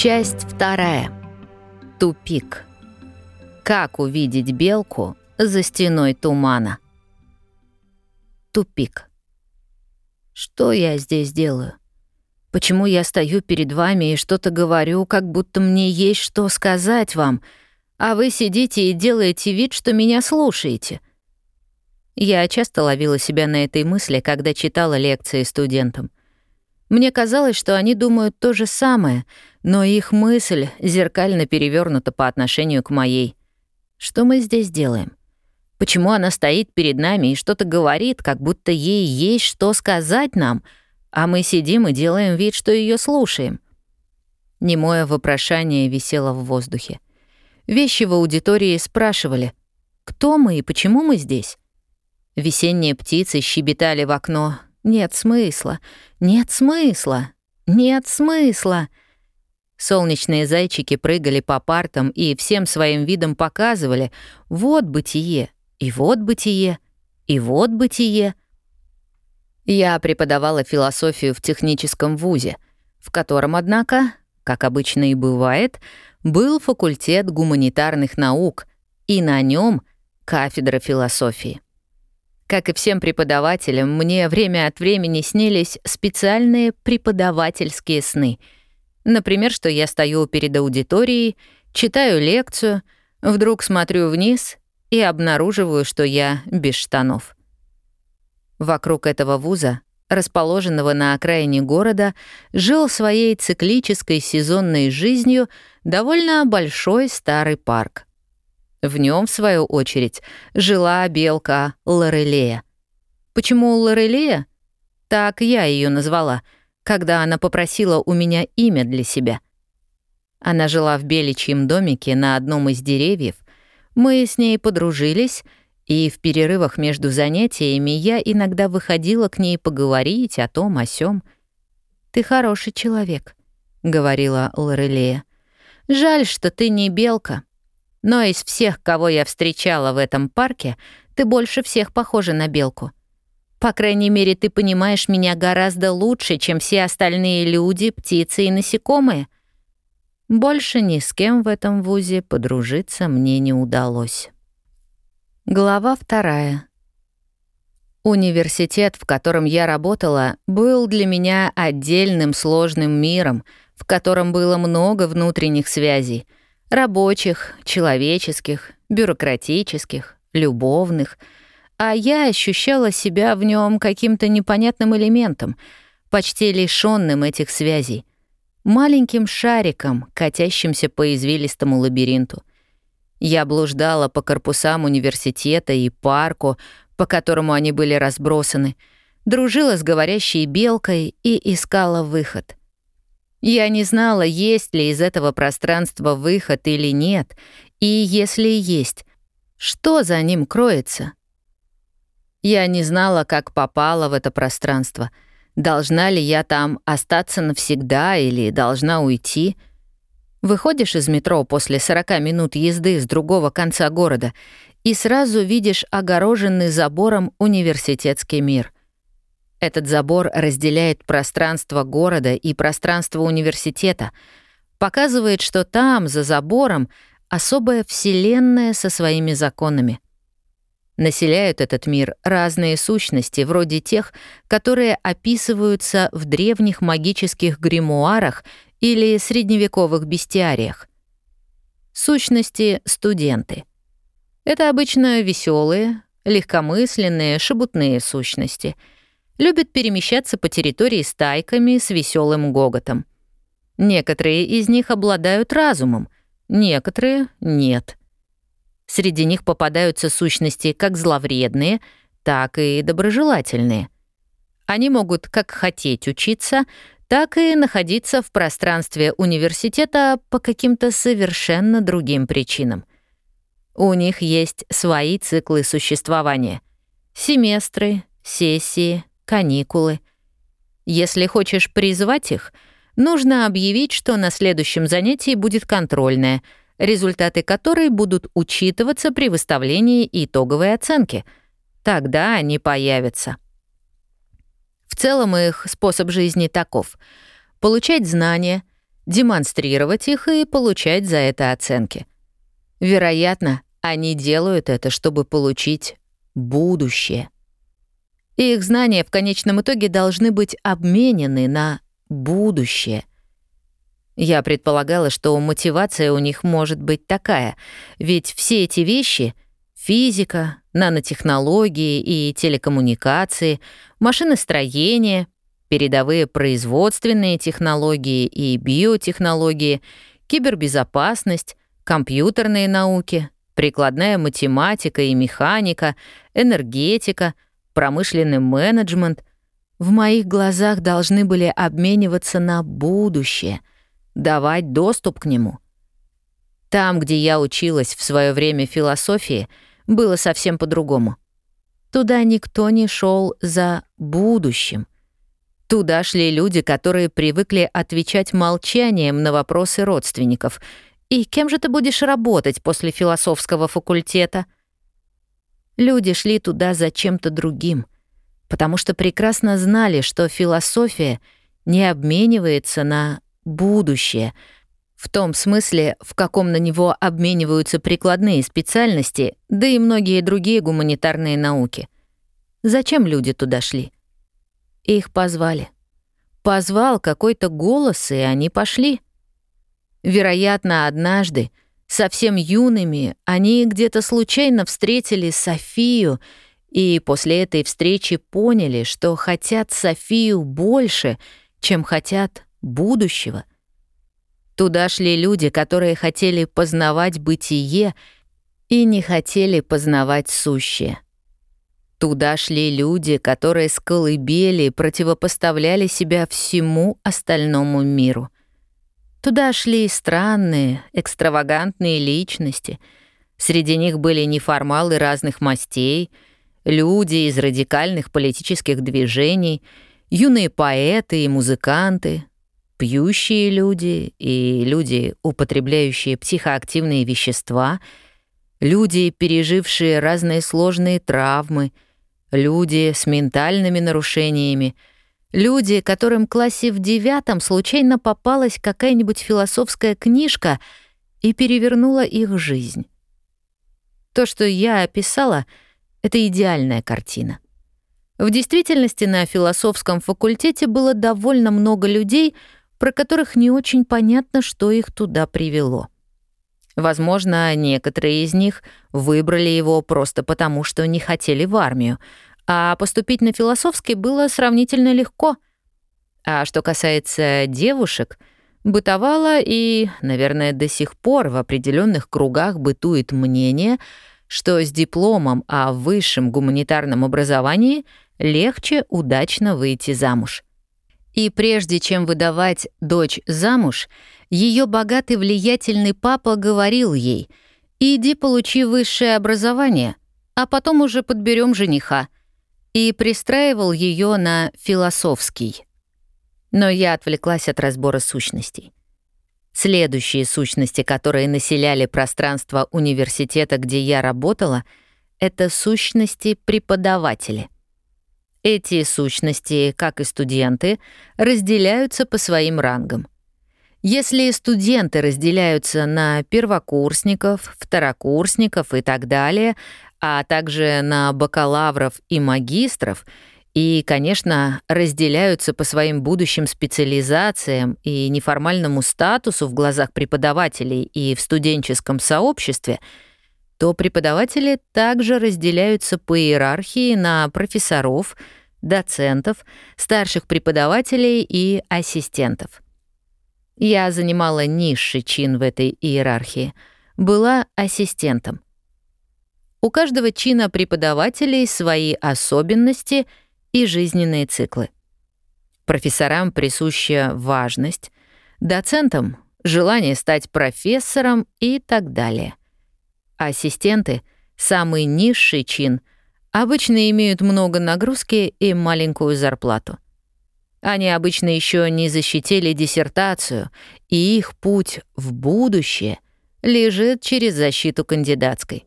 Часть вторая. Тупик. Как увидеть белку за стеной тумана? Тупик. Что я здесь делаю? Почему я стою перед вами и что-то говорю, как будто мне есть что сказать вам, а вы сидите и делаете вид, что меня слушаете? Я часто ловила себя на этой мысли, когда читала лекции студентам. Мне казалось, что они думают то же самое, но их мысль зеркально перевернута по отношению к моей. Что мы здесь делаем? Почему она стоит перед нами и что-то говорит, как будто ей есть что сказать нам, а мы сидим и делаем вид, что ее слушаем? Немое вопрошание висело в воздухе. Вещи в аудитории спрашивали, кто мы и почему мы здесь? Весенние птицы щебетали в окно, нет смысла, нет смысла, нет смысла. Солнечные зайчики прыгали по партам и всем своим видом показывали «вот бытие, и вот бытие, и вот бытие». Я преподавала философию в техническом вузе, в котором, однако, как обычно и бывает, был факультет гуманитарных наук, и на нем кафедра философии. Как и всем преподавателям, мне время от времени снились специальные преподавательские сны. Например, что я стою перед аудиторией, читаю лекцию, вдруг смотрю вниз и обнаруживаю, что я без штанов. Вокруг этого вуза расположенного на окраине города, жил своей циклической сезонной жизнью довольно большой старый парк. В нем, в свою очередь, жила белка Лорелея. Почему Лорелея? Так я ее назвала, когда она попросила у меня имя для себя. Она жила в беличьем домике на одном из деревьев. Мы с ней подружились, и в перерывах между занятиями я иногда выходила к ней поговорить о том, о сём. «Ты хороший человек», — говорила Лорелея. «Жаль, что ты не белка». Но из всех, кого я встречала в этом парке, ты больше всех похожа на белку. По крайней мере, ты понимаешь меня гораздо лучше, чем все остальные люди, птицы и насекомые. Больше ни с кем в этом вузе подружиться мне не удалось. Глава вторая. Университет, в котором я работала, был для меня отдельным сложным миром, в котором было много внутренних связей — Рабочих, человеческих, бюрократических, любовных. А я ощущала себя в нем каким-то непонятным элементом, почти лишенным этих связей. Маленьким шариком, катящимся по извилистому лабиринту. Я блуждала по корпусам университета и парку, по которому они были разбросаны, дружила с говорящей белкой и искала выход. Я не знала, есть ли из этого пространства выход или нет, и если есть, что за ним кроется. Я не знала, как попала в это пространство, должна ли я там остаться навсегда или должна уйти. Выходишь из метро после 40 минут езды с другого конца города и сразу видишь огороженный забором университетский мир — этот забор разделяет пространство города и пространство университета, показывает, что там, за забором, особая вселенная со своими законами. Населяют этот мир разные сущности, вроде тех, которые описываются в древних магических гримуарах или средневековых бестиариях. Сущности — студенты. Это обычно веселые, легкомысленные, шебутные сущности — любят перемещаться по территории стайками с веселым гоготом. Некоторые из них обладают разумом, некоторые — нет. Среди них попадаются сущности как зловредные, так и доброжелательные. Они могут как хотеть учиться, так и находиться в пространстве университета по каким-то совершенно другим причинам. У них есть свои циклы существования — семестры, сессии, каникулы. Если хочешь призвать их, нужно объявить, что на следующем занятии будет контрольное, результаты которой будут учитываться при выставлении итоговой оценки. Тогда они появятся. В целом их способ жизни таков — получать знания, демонстрировать их и получать за это оценки. Вероятно, они делают это, чтобы получить будущее и их знания в конечном итоге должны быть обменены на будущее. Я предполагала, что мотивация у них может быть такая, ведь все эти вещи — физика, нанотехнологии и телекоммуникации, машиностроение, передовые производственные технологии и биотехнологии, кибербезопасность, компьютерные науки, прикладная математика и механика, энергетика — промышленный менеджмент, в моих глазах должны были обмениваться на будущее, давать доступ к нему. Там, где я училась в свое время философии, было совсем по-другому. Туда никто не шел за будущим. Туда шли люди, которые привыкли отвечать молчанием на вопросы родственников. «И кем же ты будешь работать после философского факультета?» — Люди шли туда за чем-то другим, потому что прекрасно знали, что философия не обменивается на будущее, в том смысле, в каком на него обмениваются прикладные специальности, да и многие другие гуманитарные науки. Зачем люди туда шли? Их позвали. Позвал какой-то голос, и они пошли. Вероятно, однажды — Совсем юными они где-то случайно встретили Софию и после этой встречи поняли, что хотят Софию больше, чем хотят будущего. Туда шли люди, которые хотели познавать бытие и не хотели познавать сущее. Туда шли люди, которые с колыбели противопоставляли себя всему остальному миру — Туда шли странные, экстравагантные личности. Среди них были неформалы разных мастей, люди из радикальных политических движений, юные поэты и музыканты, пьющие люди и люди, употребляющие психоактивные вещества, люди, пережившие разные сложные травмы, люди с ментальными нарушениями — Люди, которым в классе в девятом случайно попалась какая-нибудь философская книжка и перевернула их жизнь. То, что я описала, — это идеальная картина. В действительности на философском факультете было довольно много людей, про которых не очень понятно, что их туда привело. Возможно, некоторые из них выбрали его просто потому, что не хотели в армию — а поступить на философский было сравнительно легко. А что касается девушек, бытовало и, наверное, до сих пор в определенных кругах бытует мнение, что с дипломом о высшем гуманитарном образовании легче удачно выйти замуж. И прежде чем выдавать дочь замуж, ее богатый влиятельный папа говорил ей «Иди получи высшее образование, а потом уже подберем жениха» и пристраивал ее на философский. Но я отвлеклась от разбора сущностей. Следующие сущности, которые населяли пространство университета, где я работала, это сущности-преподаватели. Эти сущности, как и студенты, разделяются по своим рангам. Если студенты разделяются на первокурсников, второкурсников и так далее, а также на бакалавров и магистров, и, конечно, разделяются по своим будущим специализациям и неформальному статусу в глазах преподавателей и в студенческом сообществе, то преподаватели также разделяются по иерархии на профессоров, доцентов, старших преподавателей и ассистентов. Я занимала низший чин в этой иерархии, была ассистентом — у каждого чина преподавателей свои особенности и жизненные циклы. Профессорам присуща важность, доцентам — желание стать профессором и так далее. Ассистенты — самый низший чин — обычно имеют много нагрузки и маленькую зарплату. Они обычно еще не защитили диссертацию, и их путь в будущее лежит через защиту кандидатской.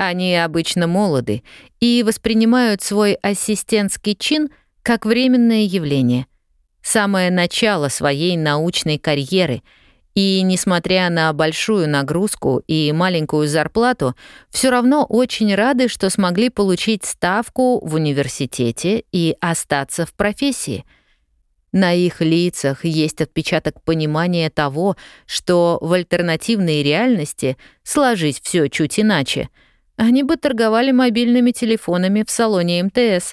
Они обычно молоды и воспринимают свой ассистентский чин как временное явление, самое начало своей научной карьеры — и, несмотря на большую нагрузку и маленькую зарплату, все равно очень рады, что смогли получить ставку в университете и остаться в профессии. На их лицах есть отпечаток понимания того, что в альтернативной реальности сложить все чуть иначе — они бы торговали мобильными телефонами в салоне МТС.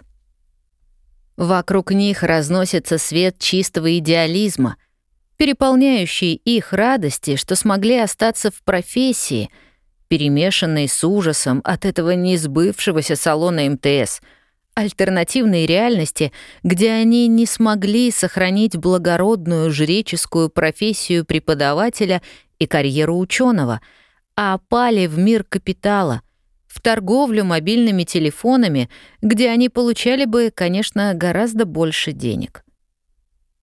Вокруг них разносится свет чистого идеализма, переполняющий их радости, что смогли остаться в профессии, перемешанной с ужасом от этого несбывшегося салона МТС, альтернативной реальности, где они не смогли сохранить благородную жреческую профессию преподавателя и карьеру ученого, а опали в мир капитала — в торговлю мобильными телефонами, где они получали бы, конечно, гораздо больше денег.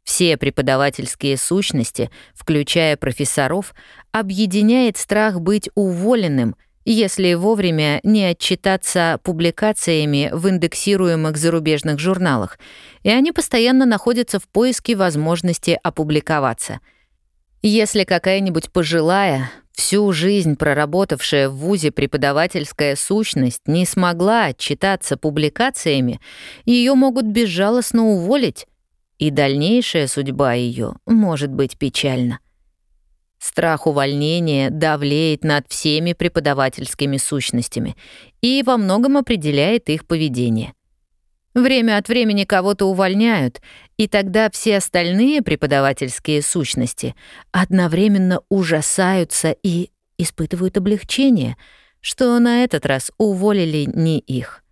Все преподавательские сущности, включая профессоров, объединяет страх быть уволенным, если вовремя не отчитаться публикациями в индексируемых зарубежных журналах, и они постоянно находятся в поиске возможности опубликоваться — если какая-нибудь пожилая, Всю жизнь проработавшая в ВУЗе преподавательская сущность не смогла отчитаться публикациями, ее могут безжалостно уволить, и дальнейшая судьба ее может быть печальна. Страх увольнения давлеет над всеми преподавательскими сущностями и во многом определяет их поведение. Время от времени кого-то увольняют, и тогда все остальные преподавательские сущности одновременно ужасаются и испытывают облегчение, что на этот раз уволили не их.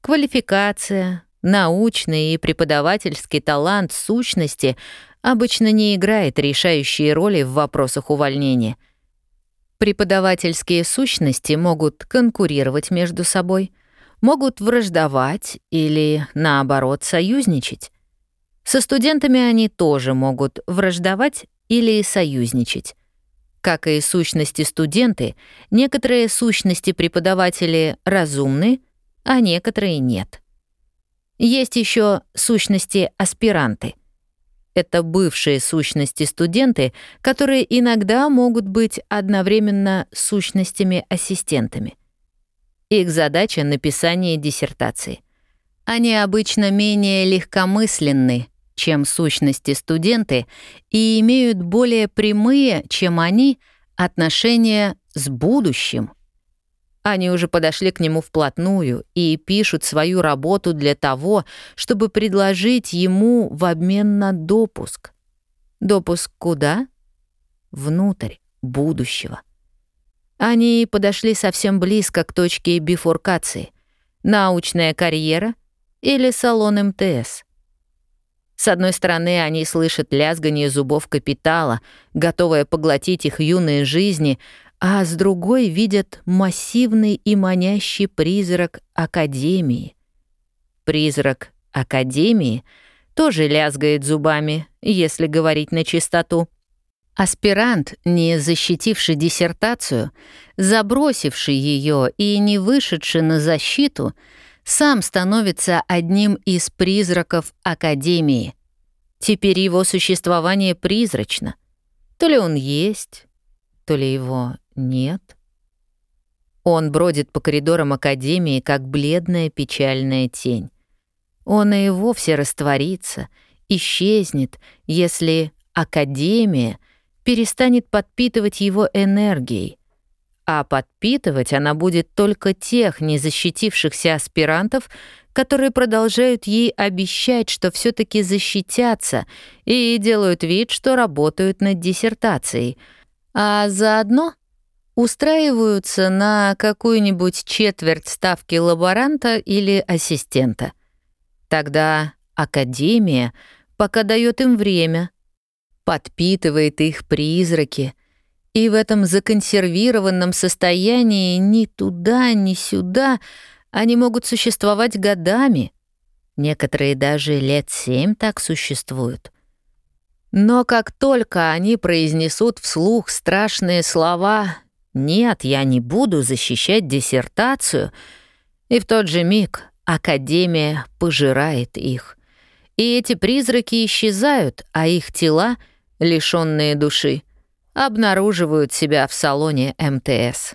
Квалификация, научный и преподавательский талант сущности обычно не играет решающей роли в вопросах увольнения. Преподавательские сущности могут конкурировать между собой, могут враждовать или, наоборот, союзничать. Со студентами они тоже могут враждовать или союзничать. Как и сущности студенты, некоторые сущности преподаватели разумны, а некоторые нет. Есть еще сущности аспиранты. Это бывшие сущности студенты, которые иногда могут быть одновременно сущностями-ассистентами. Их задача — написание диссертации. Они обычно менее легкомысленны, чем сущности студенты, и имеют более прямые, чем они, отношения с будущим. Они уже подошли к нему вплотную и пишут свою работу для того, чтобы предложить ему в обмен на допуск. Допуск куда? Внутрь будущего. Они подошли совсем близко к точке бифуркации. Научная карьера или салон МТС — с одной стороны, они слышат лязгание зубов капитала, готовое поглотить их юные жизни, а с другой видят массивный и манящий призрак Академии. Призрак Академии тоже лязгает зубами, если говорить на чистоту. Аспирант, не защитивший диссертацию, забросивший ее и не вышедший на защиту — сам становится одним из призраков Академии. Теперь его существование призрачно. То ли он есть, то ли его нет. Он бродит по коридорам Академии, как бледная печальная тень. Он и вовсе растворится, исчезнет, если Академия перестанет подпитывать его энергией — а подпитывать она будет только тех незащитившихся аспирантов, которые продолжают ей обещать, что все таки защитятся и делают вид, что работают над диссертацией, а заодно устраиваются на какую-нибудь четверть ставки лаборанта или ассистента. Тогда академия пока дает им время, подпитывает их призраки — и в этом законсервированном состоянии ни туда, ни сюда они могут существовать годами. Некоторые даже лет семь так существуют. Но как только они произнесут вслух страшные слова «Нет, я не буду защищать диссертацию», и в тот же миг Академия пожирает их. И эти призраки исчезают, а их тела — лишённые души — обнаруживают себя в салоне МТС.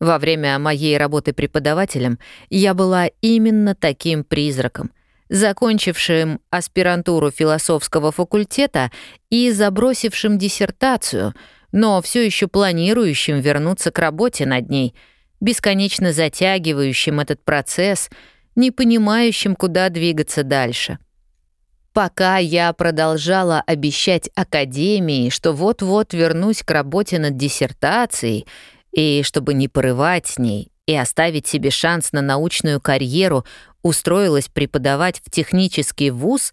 Во время моей работы преподавателем я была именно таким призраком, закончившим аспирантуру философского факультета и забросившим диссертацию, но все еще планирующим вернуться к работе над ней, бесконечно затягивающим этот процесс, не понимающим, куда двигаться дальше — Пока я продолжала обещать Академии, что вот-вот вернусь к работе над диссертацией, и чтобы не порывать с ней и оставить себе шанс на научную карьеру, устроилась преподавать в технический вуз,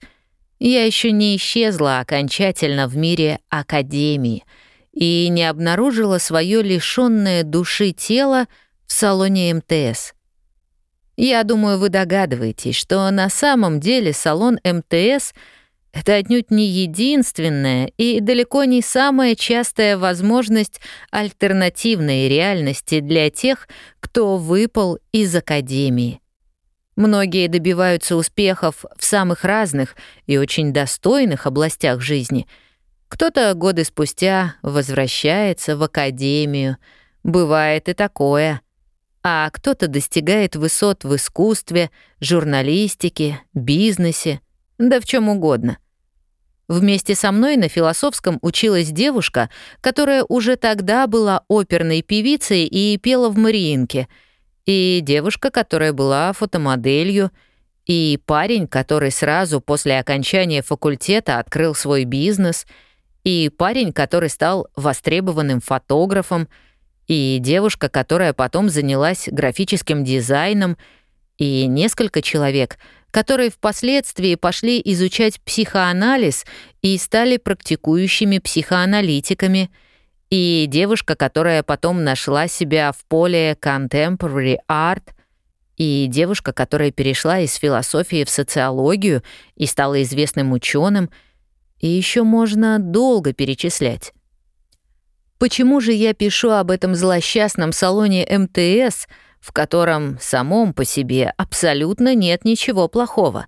я еще не исчезла окончательно в мире Академии и не обнаружила свое лишенное души тело в салоне МТС. Я думаю, вы догадываетесь, что на самом деле салон МТС — это отнюдь не единственная и далеко не самая частая возможность альтернативной реальности для тех, кто выпал из академии. Многие добиваются успехов в самых разных и очень достойных областях жизни. Кто-то годы спустя возвращается в академию. Бывает и такое а кто-то достигает высот в искусстве, журналистике, бизнесе, да в чем угодно. Вместе со мной на философском училась девушка, которая уже тогда была оперной певицей и пела в Мариинке, и девушка, которая была фотомоделью, и парень, который сразу после окончания факультета открыл свой бизнес, и парень, который стал востребованным фотографом — и девушка, которая потом занялась графическим дизайном, и несколько человек, которые впоследствии пошли изучать психоанализ и стали практикующими психоаналитиками, и девушка, которая потом нашла себя в поле contemporary art, и девушка, которая перешла из философии в социологию и стала известным ученым, и еще можно долго перечислять. Почему же я пишу об этом злосчастном салоне МТС, в котором самом по себе абсолютно нет ничего плохого?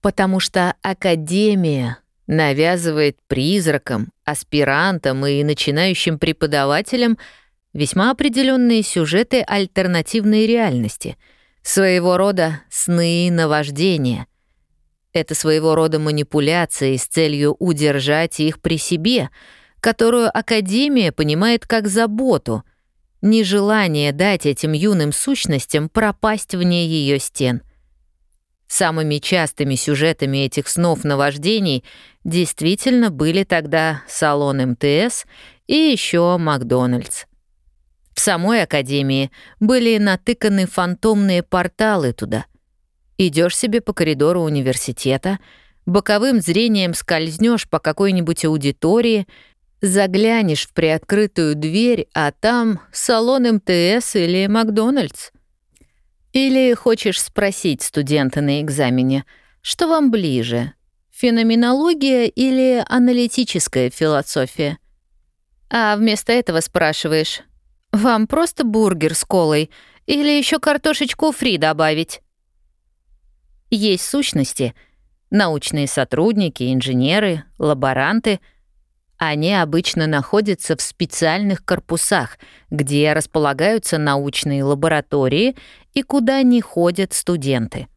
Потому что Академия навязывает призракам, аспирантам и начинающим преподавателям весьма определенные сюжеты альтернативной реальности, своего рода сны и наваждения. Это своего рода манипуляции с целью удержать их при себе — которую Академия понимает как заботу, нежелание дать этим юным сущностям пропасть вне ее стен. Самыми частыми сюжетами этих снов-наваждений действительно были тогда салон МТС и еще Макдональдс. В самой Академии были натыканы фантомные порталы туда. Идешь себе по коридору университета, боковым зрением скользнешь по какой-нибудь аудитории, Заглянешь в приоткрытую дверь, а там салон МТС или Макдональдс. Или хочешь спросить студента на экзамене, что вам ближе, феноменология или аналитическая философия? А вместо этого спрашиваешь, вам просто бургер с колой или еще картошечку фри добавить? Есть сущности — научные сотрудники, инженеры, лаборанты — они обычно находятся в специальных корпусах, где располагаются научные лаборатории и куда не ходят студенты.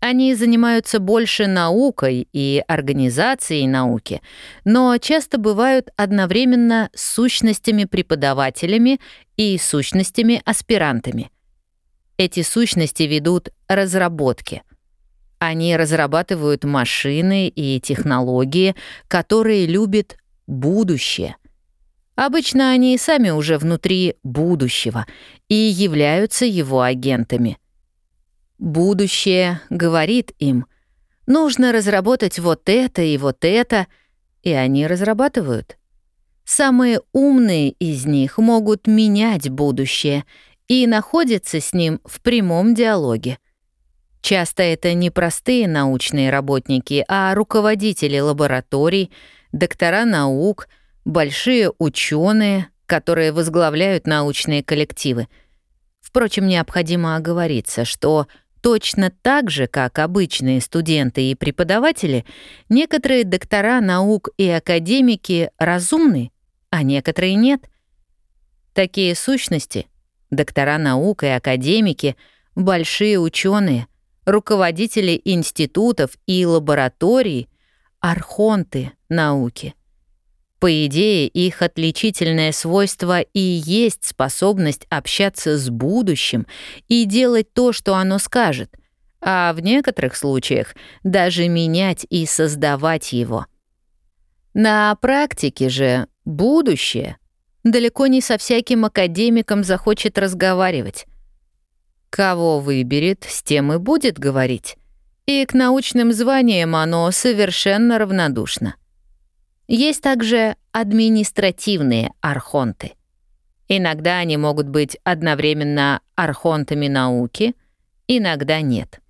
Они занимаются больше наукой и организацией науки, но часто бывают одновременно сущностями-преподавателями и сущностями-аспирантами. Эти сущности ведут разработки. Они разрабатывают машины и технологии, которые любит будущее. Обычно они сами уже внутри будущего и являются его агентами. Будущее говорит им, нужно разработать вот это и вот это, и они разрабатывают. Самые умные из них могут менять будущее и находятся с ним в прямом диалоге. Часто это не простые научные работники, а руководители лабораторий — доктора наук, большие ученые, которые возглавляют научные коллективы. Впрочем, необходимо оговориться, что точно так же, как обычные студенты и преподаватели, некоторые доктора наук и академики разумны, а некоторые нет. Такие сущности — доктора наук и академики, большие ученые, руководители институтов и лабораторий архонты науки. По идее, их отличительное свойство и есть способность общаться с будущим и делать то, что оно скажет, а в некоторых случаях даже менять и создавать его. На практике же будущее далеко не со всяким академиком захочет разговаривать. Кого выберет, с тем и будет говорить и к научным званиям оно совершенно равнодушно. Есть также административные архонты. Иногда они могут быть одновременно архонтами науки, иногда нет.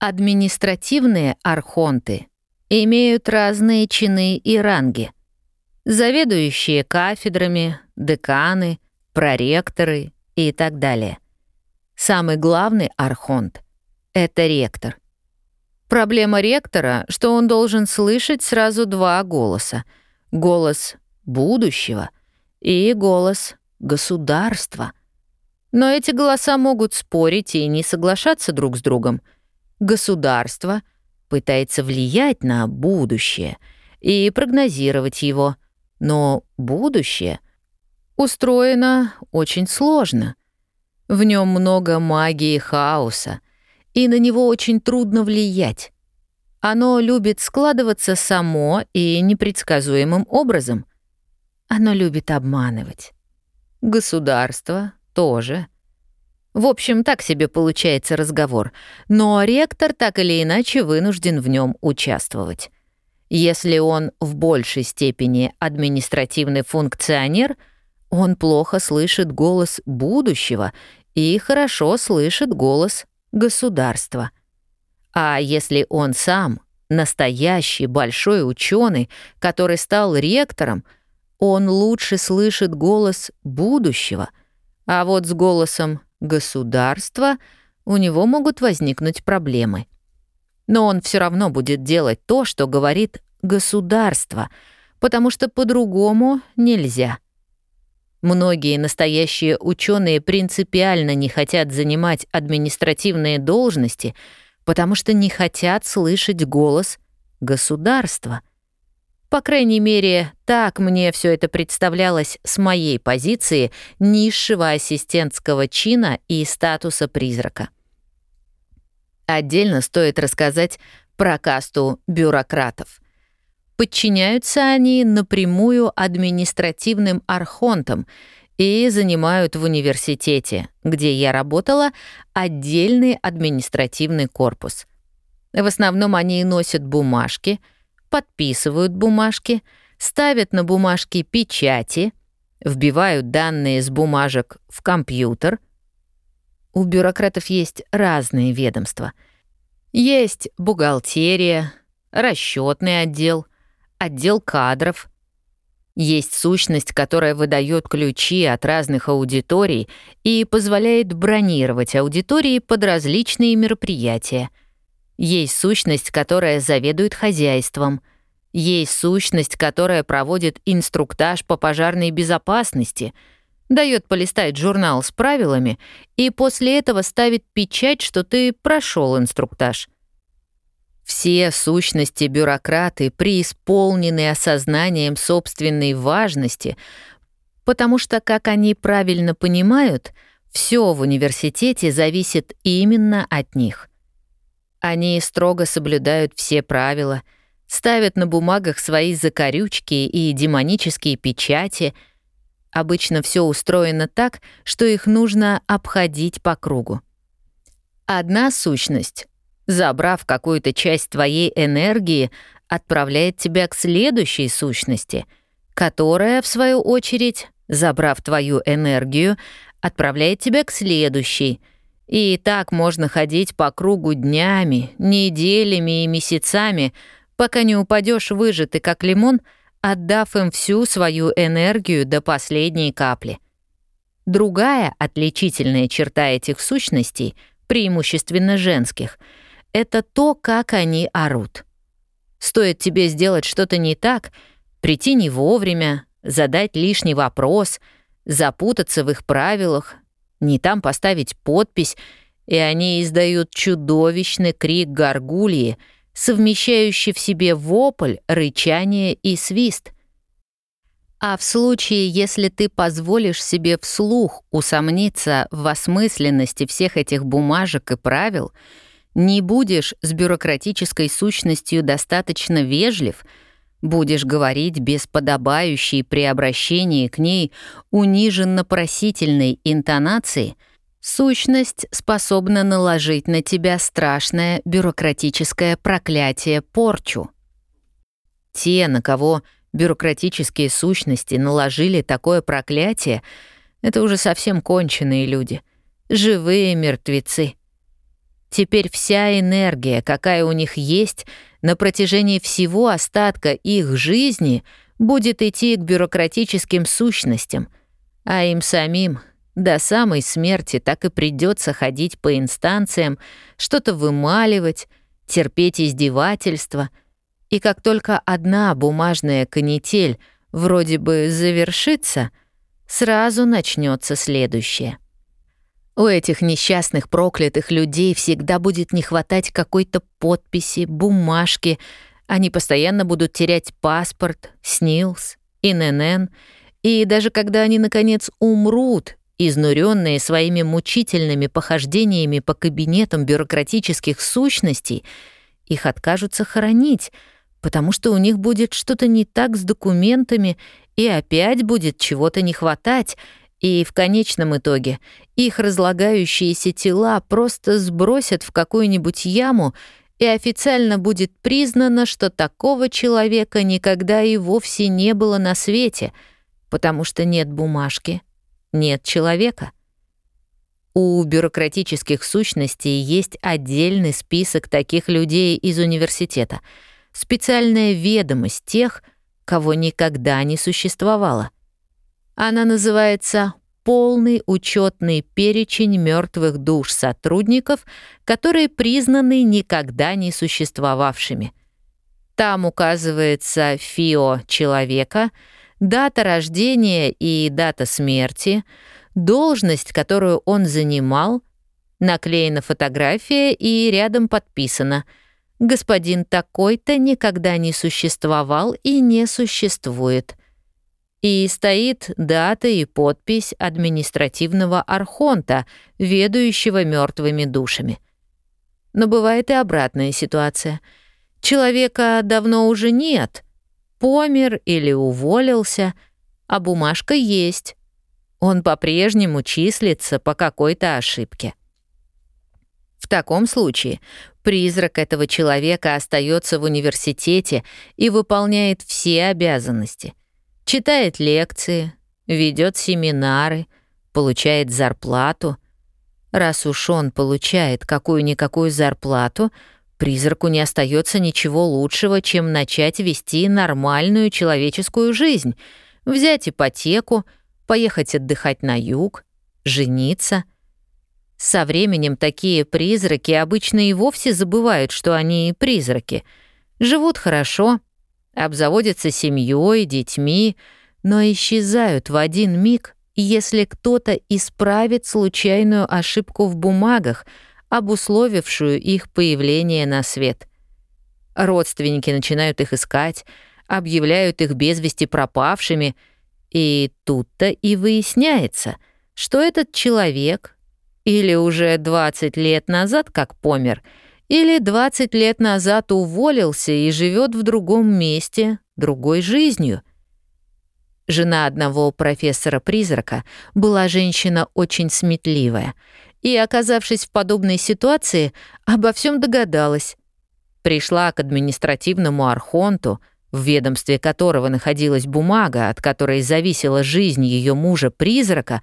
Административные архонты имеют разные чины и ранги. Заведующие кафедрами, деканы, проректоры и так далее. Самый главный архонт — это ректор. Проблема ректора, что он должен слышать сразу два голоса. Голос будущего и голос государства. Но эти голоса могут спорить и не соглашаться друг с другом. Государство пытается влиять на будущее и прогнозировать его. Но будущее устроено очень сложно. В нем много магии хаоса — и на него очень трудно влиять. Оно любит складываться само и непредсказуемым образом. Оно любит обманывать. Государство тоже. В общем, так себе получается разговор, но ректор так или иначе вынужден в нем участвовать. Если он в большей степени административный функционер, он плохо слышит голос будущего и хорошо слышит голос государства. А если он сам настоящий большой ученый, который стал ректором, он лучше слышит голос будущего, а вот с голосом государства у него могут возникнуть проблемы. Но он все равно будет делать то, что говорит государство, потому что по-другому нельзя. Многие настоящие ученые принципиально не хотят занимать административные должности, потому что не хотят слышать голос государства. По крайней мере, так мне все это представлялось с моей позиции низшего ассистентского чина и статуса призрака. Отдельно стоит рассказать про касту бюрократов — Подчиняются они напрямую административным архонтам и занимают в университете, где я работала, отдельный административный корпус. В основном они носят бумажки, подписывают бумажки, ставят на бумажки печати, вбивают данные с бумажек в компьютер. У бюрократов есть разные ведомства. Есть бухгалтерия, расчетный отдел, отдел кадров. Есть сущность, которая выдает ключи от разных аудиторий и позволяет бронировать аудитории под различные мероприятия. Есть сущность, которая заведует хозяйством. Есть сущность, которая проводит инструктаж по пожарной безопасности — дает полистать журнал с правилами и после этого ставит печать, что ты прошел инструктаж. Все сущности бюрократы преисполнены осознанием собственной важности, потому что, как они правильно понимают, все в университете зависит именно от них. Они строго соблюдают все правила, ставят на бумагах свои закорючки и демонические печати. Обычно все устроено так, что их нужно обходить по кругу. Одна сущность забрав какую-то часть твоей энергии, отправляет тебя к следующей сущности, которая, в свою очередь, забрав твою энергию, отправляет тебя к следующей. И так можно ходить по кругу днями, неделями и месяцами, пока не упадешь выжатый, как лимон, отдав им всю свою энергию до последней капли. Другая отличительная черта этих сущностей, преимущественно женских —— это то, как они орут. Стоит тебе сделать что-то не так, прийти не вовремя, задать лишний вопрос, запутаться в их правилах, не там поставить подпись, и они издают чудовищный крик горгульи, совмещающий в себе вопль, рычание и свист. А в случае, если ты позволишь себе вслух усомниться в осмысленности всех этих бумажек и правил — не будешь с бюрократической сущностью достаточно вежлив, будешь говорить без подобающей при обращении к ней униженно-просительной интонации, сущность способна наложить на тебя страшное бюрократическое проклятие порчу. Те, на кого бюрократические сущности наложили такое проклятие, это уже совсем конченые люди, живые мертвецы. Теперь вся энергия, какая у них есть, на протяжении всего остатка их жизни будет идти к бюрократическим сущностям, а им самим до самой смерти так и придется ходить по инстанциям, что-то вымаливать, терпеть издевательства. И как только одна бумажная канитель вроде бы завершится, сразу начнется следующее — у этих несчастных проклятых людей всегда будет не хватать какой-то подписи, бумажки. Они постоянно будут терять паспорт, СНИЛС, ИНН. И даже когда они, наконец, умрут, изнуренные своими мучительными похождениями по кабинетам бюрократических сущностей, их откажутся хоронить, потому что у них будет что-то не так с документами, и опять будет чего-то не хватать, и в конечном итоге их разлагающиеся тела просто сбросят в какую-нибудь яму, и официально будет признано, что такого человека никогда и вовсе не было на свете, потому что нет бумажки, нет человека. У бюрократических сущностей есть отдельный список таких людей из университета, специальная ведомость тех, кого никогда не существовало — она называется «Полный учетный перечень мертвых душ сотрудников, которые признаны никогда не существовавшими». Там указывается фио человека, дата рождения и дата смерти, должность, которую он занимал, наклеена фотография и рядом подписано «Господин такой-то никогда не существовал и не существует» и стоит дата и подпись административного архонта, ведущего мертвыми душами. Но бывает и обратная ситуация. Человека давно уже нет, помер или уволился, а бумажка есть. Он по-прежнему числится по какой-то ошибке. В таком случае призрак этого человека остается в университете и выполняет все обязанности читает лекции, ведет семинары, получает зарплату. Раз уж он получает какую-никакую зарплату, призраку не остается ничего лучшего, чем начать вести нормальную человеческую жизнь, взять ипотеку, поехать отдыхать на юг, жениться. Со временем такие призраки обычно и вовсе забывают, что они призраки. Живут хорошо — обзаводятся семьей, детьми, но исчезают в один миг, если кто-то исправит случайную ошибку в бумагах, обусловившую их появление на свет. Родственники начинают их искать, объявляют их без вести пропавшими, и тут-то и выясняется, что этот человек или уже 20 лет назад как помер — или 20 лет назад уволился и живет в другом месте, другой жизнью. Жена одного профессора-призрака была женщина очень сметливая и, оказавшись в подобной ситуации, обо всем догадалась. Пришла к административному архонту, в ведомстве которого находилась бумага, от которой зависела жизнь ее мужа-призрака,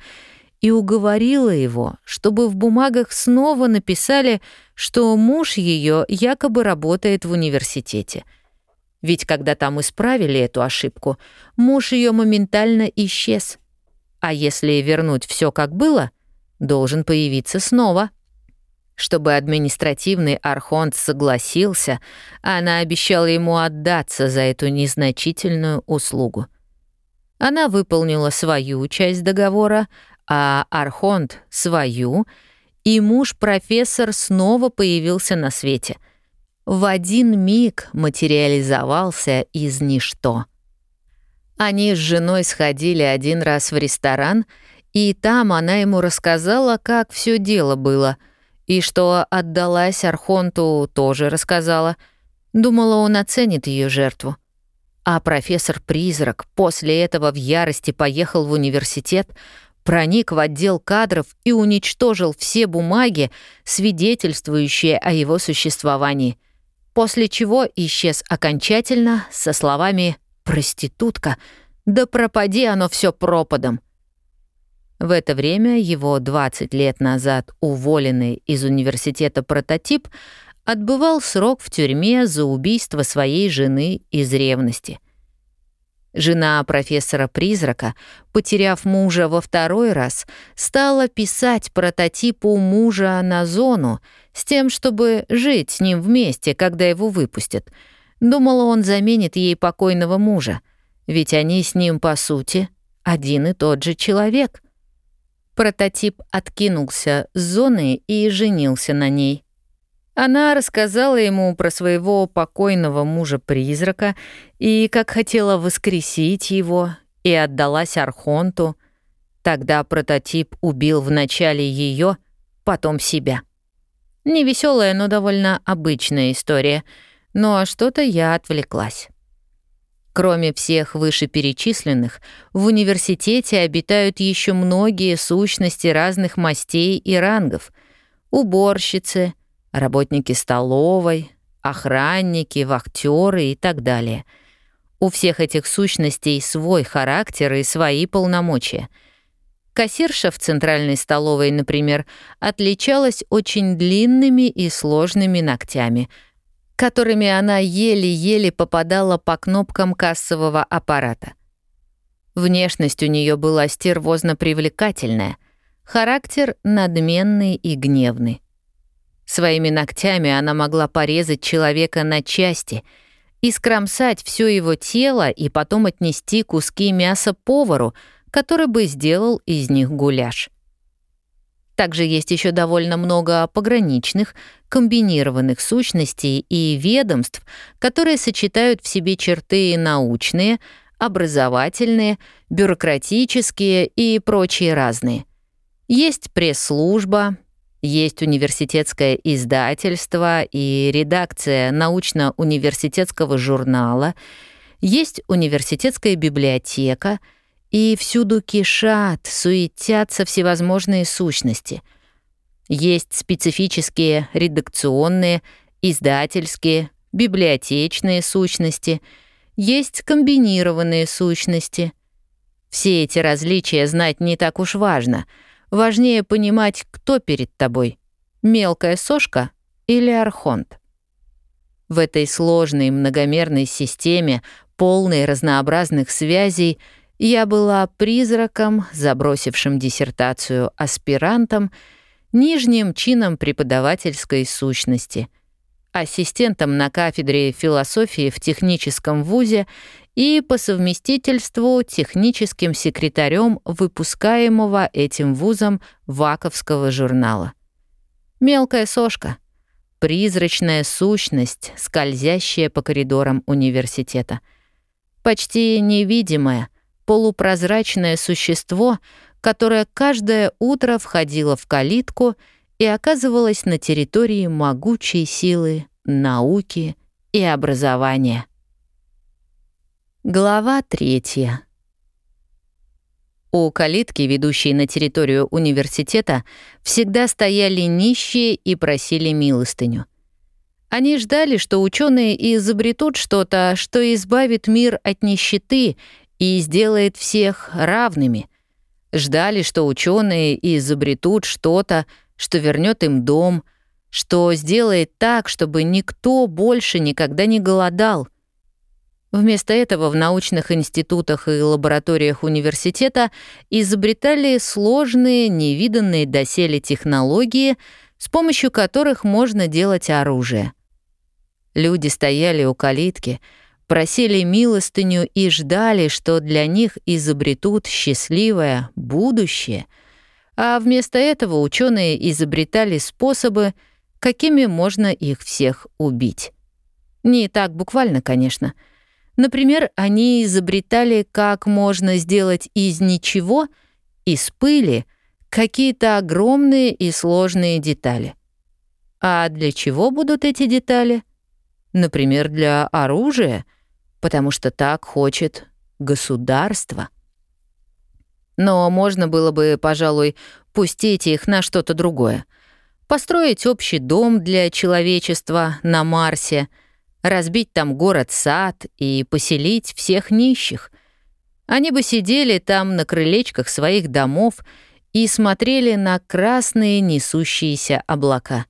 и уговорила его, чтобы в бумагах снова написали, что муж ее якобы работает в университете. Ведь когда там исправили эту ошибку, муж ее моментально исчез. А если вернуть все как было, должен появиться снова. Чтобы административный архонт согласился, она обещала ему отдаться за эту незначительную услугу. Она выполнила свою часть договора, а Архонт — свою, и муж-профессор снова появился на свете. В один миг материализовался из ничто. Они с женой сходили один раз в ресторан, и там она ему рассказала, как все дело было, и что отдалась Архонту тоже рассказала. Думала, он оценит ее жертву. А профессор-призрак после этого в ярости поехал в университет, проник в отдел кадров и уничтожил все бумаги, свидетельствующие о его существовании, после чего исчез окончательно со словами «проститутка», «да пропади оно все пропадом». В это время его 20 лет назад уволенный из университета прототип отбывал срок в тюрьме за убийство своей жены из ревности — Жена профессора Призрака, потеряв мужа во второй раз, стала писать прототипу мужа на зону с тем, чтобы жить с ним вместе, когда его выпустят. Думала, он заменит ей покойного мужа, ведь они с ним, по сути, один и тот же человек. Прототип откинулся с зоны и женился на ней. Она рассказала ему про своего покойного мужа-призрака и как хотела воскресить его, и отдалась Архонту. Тогда прототип убил вначале ее, потом себя. Невеселая, но довольно обычная история. Ну а что-то я отвлеклась. Кроме всех вышеперечисленных, в университете обитают еще многие сущности разных мастей и рангов. Уборщицы — работники столовой, охранники, вахтеры и так далее. У всех этих сущностей свой характер и свои полномочия. Кассирша в центральной столовой, например, отличалась очень длинными и сложными ногтями, которыми она еле-еле попадала по кнопкам кассового аппарата. Внешность у нее была стервозно привлекательная, характер надменный и гневный. Своими ногтями она могла порезать человека на части и скромсать все его тело и потом отнести куски мяса повару, который бы сделал из них гуляш. Также есть еще довольно много пограничных, комбинированных сущностей и ведомств, которые сочетают в себе черты научные, образовательные, бюрократические и прочие разные. Есть пресс-служба, есть университетское издательство и редакция научно-университетского журнала, есть университетская библиотека, и всюду кишат, суетятся всевозможные сущности. Есть специфические редакционные, издательские, библиотечные сущности, есть комбинированные сущности. Все эти различия знать не так уж важно — Важнее понимать, кто перед тобой — мелкая сошка или архонт. В этой сложной многомерной системе, полной разнообразных связей, я была призраком, забросившим диссертацию аспирантом, нижним чином преподавательской сущности, ассистентом на кафедре философии в техническом вузе и по совместительству техническим секретарем выпускаемого этим вузом Ваковского журнала. Мелкая сошка. Призрачная сущность, скользящая по коридорам университета. Почти невидимое полупрозрачное существо, которое каждое утро входило в калитку и оказывалось на территории могучей силы, науки и образования. Глава третья. У калитки, ведущей на территорию университета, всегда стояли нищие и просили милостыню. Они ждали, что ученые изобретут что-то, что избавит мир от нищеты и сделает всех равными. Ждали, что ученые изобретут что-то, что вернет им дом, что сделает так, чтобы никто больше никогда не голодал — Вместо этого в научных институтах и лабораториях университета изобретали сложные, невиданные доселе технологии, с помощью которых можно делать оружие. Люди стояли у калитки, просили милостыню и ждали, что для них изобретут счастливое будущее. А вместо этого ученые изобретали способы, какими можно их всех убить. Не так буквально, конечно — Например, они изобретали, как можно сделать из ничего, из пыли, какие-то огромные и сложные детали. А для чего будут эти детали? Например, для оружия, потому что так хочет государство. Но можно было бы, пожалуй, пустить их на что-то другое. Построить общий дом для человечества на Марсе — разбить там город-сад и поселить всех нищих. Они бы сидели там на крылечках своих домов и смотрели на красные несущиеся облака.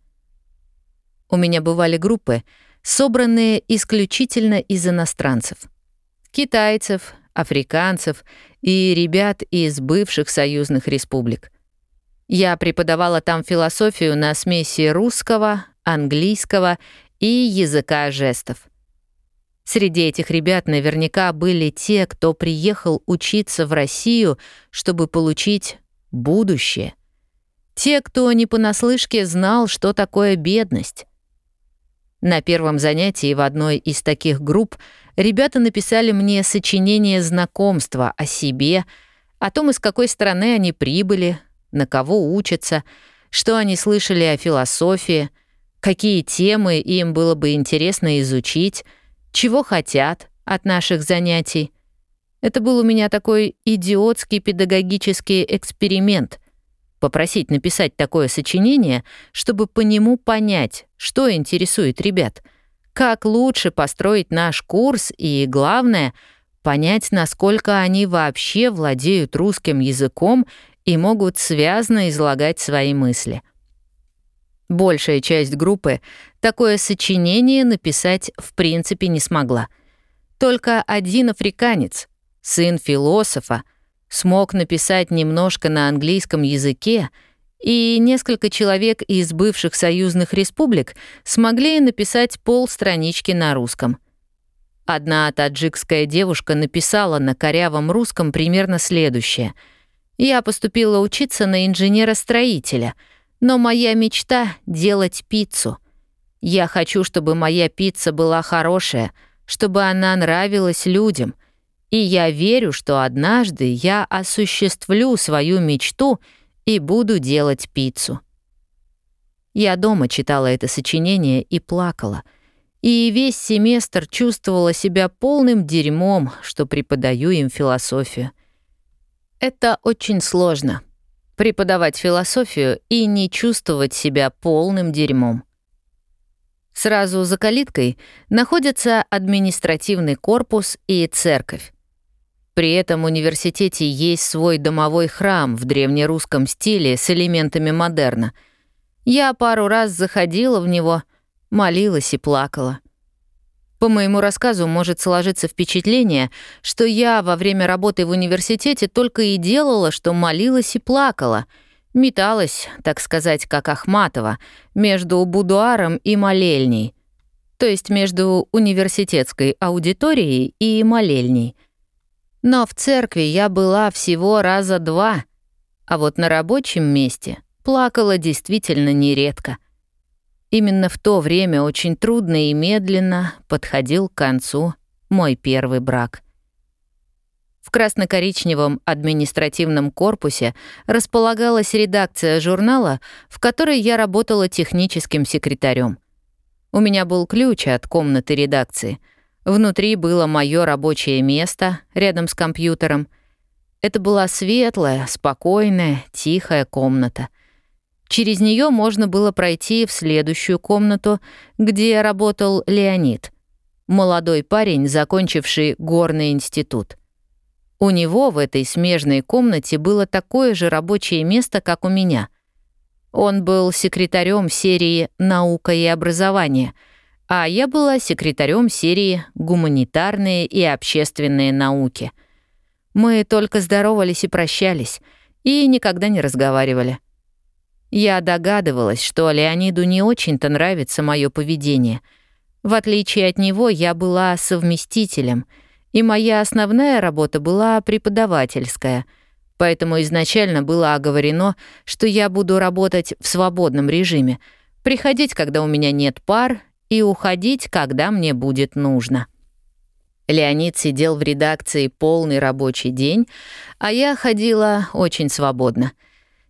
У меня бывали группы, собранные исключительно из иностранцев. Китайцев, африканцев и ребят из бывших союзных республик. Я преподавала там философию на смеси русского, английского и языка жестов. Среди этих ребят наверняка были те, кто приехал учиться в Россию, чтобы получить будущее. Те, кто не понаслышке знал, что такое бедность. На первом занятии в одной из таких групп ребята написали мне сочинение знакомства о себе, о том, из какой страны они прибыли, на кого учатся, что они слышали о философии — какие темы им было бы интересно изучить, чего хотят от наших занятий. Это был у меня такой идиотский педагогический эксперимент. Попросить написать такое сочинение, чтобы по нему понять, что интересует ребят, как лучше построить наш курс и, главное, понять, насколько они вообще владеют русским языком и могут связно излагать свои мысли — Большая часть группы такое сочинение написать в принципе не смогла. Только один африканец, сын философа, смог написать немножко на английском языке, и несколько человек из бывших союзных республик смогли написать полстранички на русском. Одна таджикская девушка написала на корявом русском примерно следующее. «Я поступила учиться на инженера-строителя», но моя мечта — делать пиццу. Я хочу, чтобы моя пицца была хорошая, чтобы она нравилась людям. И я верю, что однажды я осуществлю свою мечту и буду делать пиццу. Я дома читала это сочинение и плакала. И весь семестр чувствовала себя полным дерьмом, что преподаю им философию. Это очень сложно — преподавать философию и не чувствовать себя полным дерьмом. Сразу за калиткой находятся административный корпус и церковь. При этом в университете есть свой домовой храм в древнерусском стиле с элементами модерна. Я пару раз заходила в него, молилась и плакала. По моему рассказу может сложиться впечатление, что я во время работы в университете только и делала, что молилась и плакала. Металась, так сказать, как Ахматова, между будуаром и молельней. То есть между университетской аудиторией и молельней. Но в церкви я была всего раза два, а вот на рабочем месте плакала действительно нередко — Именно в то время очень трудно и медленно подходил к концу мой первый брак. В красно-коричневом административном корпусе располагалась редакция журнала, в которой я работала техническим секретарем. У меня был ключ от комнаты редакции. Внутри было мое рабочее место рядом с компьютером. Это была светлая, спокойная, тихая комната. Через нее можно было пройти в следующую комнату, где работал Леонид, молодой парень, закончивший горный институт. У него в этой смежной комнате было такое же рабочее место, как у меня. Он был секретарем серии «Наука и образование», а я была секретарем серии «Гуманитарные и общественные науки». Мы только здоровались и прощались, и никогда не разговаривали. Я догадывалась, что Леониду не очень-то нравится мое поведение. В отличие от него, я была совместителем, и моя основная работа была преподавательская, поэтому изначально было оговорено, что я буду работать в свободном режиме, приходить, когда у меня нет пар, и уходить, когда мне будет нужно. Леонид сидел в редакции полный рабочий день, а я ходила очень свободно —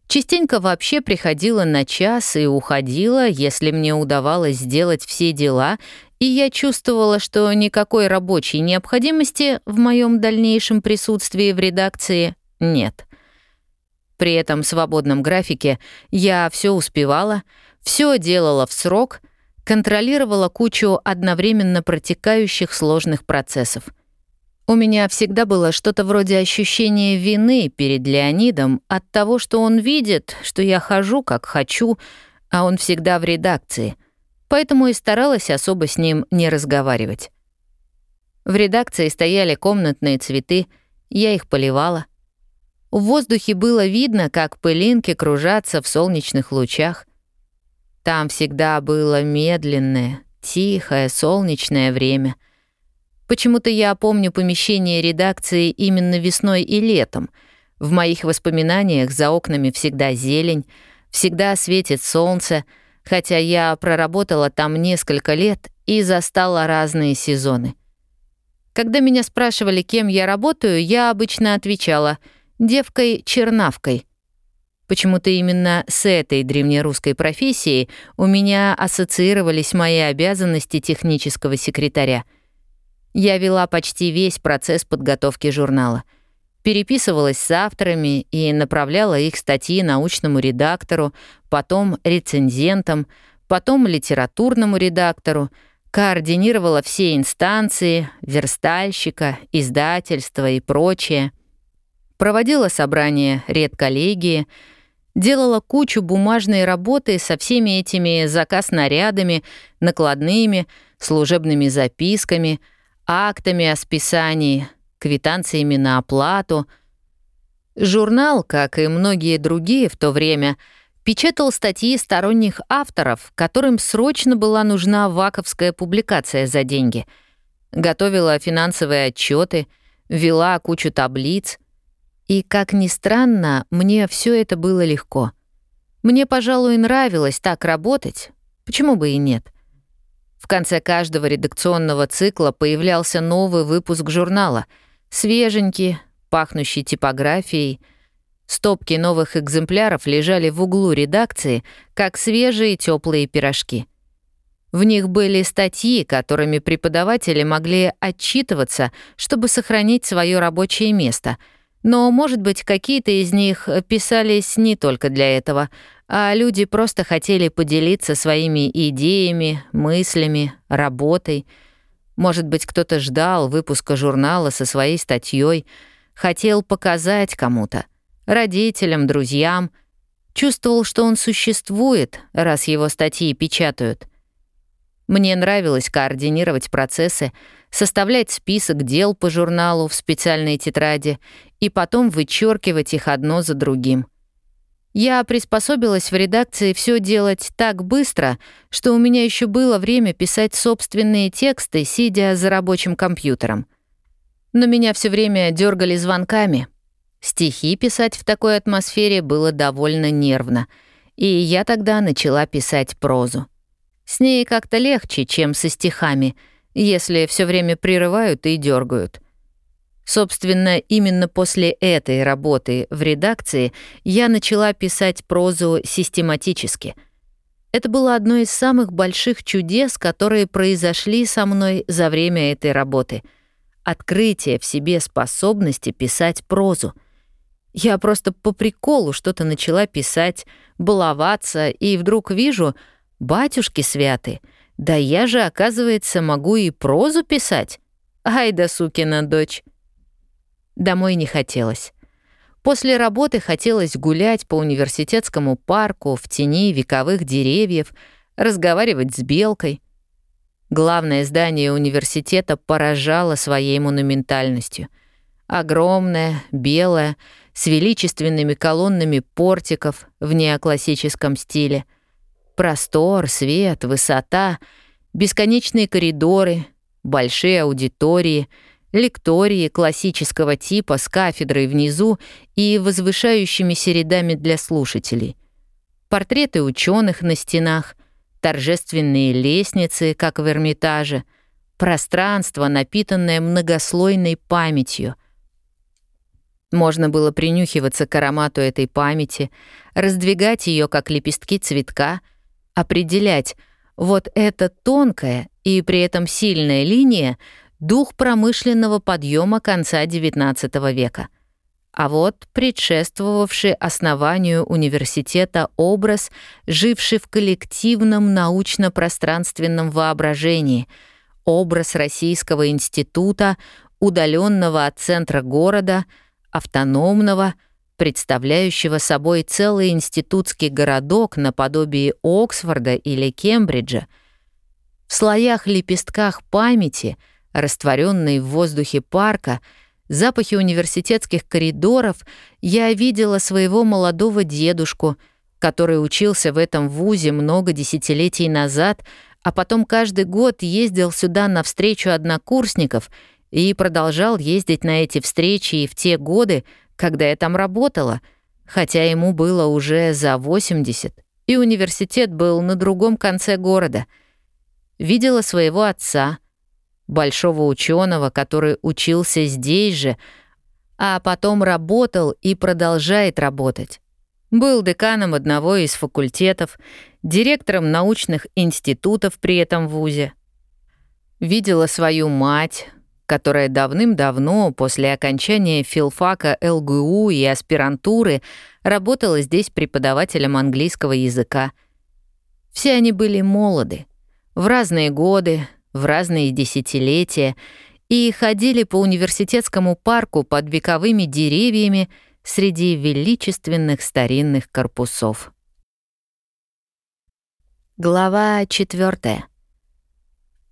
Частенько вообще приходила на час и уходила, если мне удавалось сделать все дела, и я чувствовала, что никакой рабочей необходимости в моем дальнейшем присутствии в редакции нет. При этом свободном графике я все успевала, все делала в срок, контролировала кучу одновременно протекающих сложных процессов. У меня всегда было что-то вроде ощущения вины перед Леонидом от того, что он видит, что я хожу, как хочу, а он всегда в редакции. Поэтому и старалась особо с ним не разговаривать. В редакции стояли комнатные цветы, я их поливала. В воздухе было видно, как пылинки кружатся в солнечных лучах. Там всегда было медленное, тихое, солнечное время — Почему-то я помню помещение редакции именно весной и летом. В моих воспоминаниях за окнами всегда зелень, всегда светит солнце, хотя я проработала там несколько лет и застала разные сезоны. Когда меня спрашивали, кем я работаю, я обычно отвечала «девкой-чернавкой». Почему-то именно с этой древнерусской профессией у меня ассоциировались мои обязанности технического секретаря — я вела почти весь процесс подготовки журнала. Переписывалась с авторами и направляла их статьи научному редактору, потом рецензентам, потом литературному редактору, координировала все инстанции, верстальщика, издательства и прочее. Проводила собрания редколлегии, делала кучу бумажной работы со всеми этими заказ-нарядами, накладными, служебными записками — актами о списании, квитанциями на оплату. Журнал, как и многие другие в то время, печатал статьи сторонних авторов, которым срочно была нужна ваковская публикация за деньги. Готовила финансовые отчеты, вела кучу таблиц. И, как ни странно, мне все это было легко. Мне, пожалуй, нравилось так работать. Почему бы и нет? В конце каждого редакционного цикла появлялся новый выпуск журнала, свеженький, пахнущий типографией. Стопки новых экземпляров лежали в углу редакции, как свежие теплые пирожки. В них были статьи, которыми преподаватели могли отчитываться, чтобы сохранить свое рабочее место — но, может быть, какие-то из них писались не только для этого, а люди просто хотели поделиться своими идеями, мыслями, работой. Может быть, кто-то ждал выпуска журнала со своей статьей, хотел показать кому-то, родителям, друзьям, чувствовал, что он существует, раз его статьи печатают. Мне нравилось координировать процессы, составлять список дел по журналу в специальной тетради и потом вычеркивать их одно за другим — я приспособилась в редакции все делать так быстро, что у меня еще было время писать собственные тексты, сидя за рабочим компьютером. Но меня все время дергали звонками. Стихи писать в такой атмосфере было довольно нервно, и я тогда начала писать прозу. С ней как-то легче, чем со стихами, если все время прерывают и дергают. Собственно, именно после этой работы в редакции я начала писать прозу систематически. Это было одно из самых больших чудес, которые произошли со мной за время этой работы. Открытие в себе способности писать прозу. Я просто по приколу что-то начала писать, баловаться, и вдруг вижу — батюшки святы. Да я же, оказывается, могу и прозу писать. Ай да сукина дочь. Домой не хотелось. После работы хотелось гулять по университетскому парку в тени вековых деревьев, разговаривать с белкой. Главное здание университета поражало своей монументальностью. Огромное, белое, с величественными колоннами портиков в неоклассическом стиле. Простор, свет, высота, бесконечные коридоры, большие аудитории — лектории классического типа с кафедрой внизу и возвышающимися рядами для слушателей. Портреты ученых на стенах, торжественные лестницы, как в Эрмитаже, пространство, напитанное многослойной памятью. Можно было принюхиваться к аромату этой памяти, раздвигать ее как лепестки цветка, определять — вот эта тонкая и при этом сильная линия дух промышленного подъема конца XIX века. А вот предшествовавший основанию университета образ, живший в коллективном научно-пространственном воображении, образ Российского института, удаленного от центра города, автономного, представляющего собой целый институтский городок наподобие Оксфорда или Кембриджа. В слоях-лепестках памяти — растворенной в воздухе парка, запахи университетских коридоров, я видела своего молодого дедушку, который учился в этом вузе много десятилетий назад, а потом каждый год ездил сюда на встречу однокурсников и продолжал ездить на эти встречи и в те годы, когда я там работала, хотя ему было уже за 80, и университет был на другом конце города. Видела своего отца, большого ученого, который учился здесь же, а потом работал и продолжает работать. Был деканом одного из факультетов, директором научных институтов при этом вузе. Видела свою мать, которая давным-давно после окончания филфака ЛГУ и аспирантуры работала здесь преподавателем английского языка. Все они были молоды, в разные годы, в разные десятилетия и ходили по университетскому парку под вековыми деревьями среди величественных старинных корпусов. Глава 4.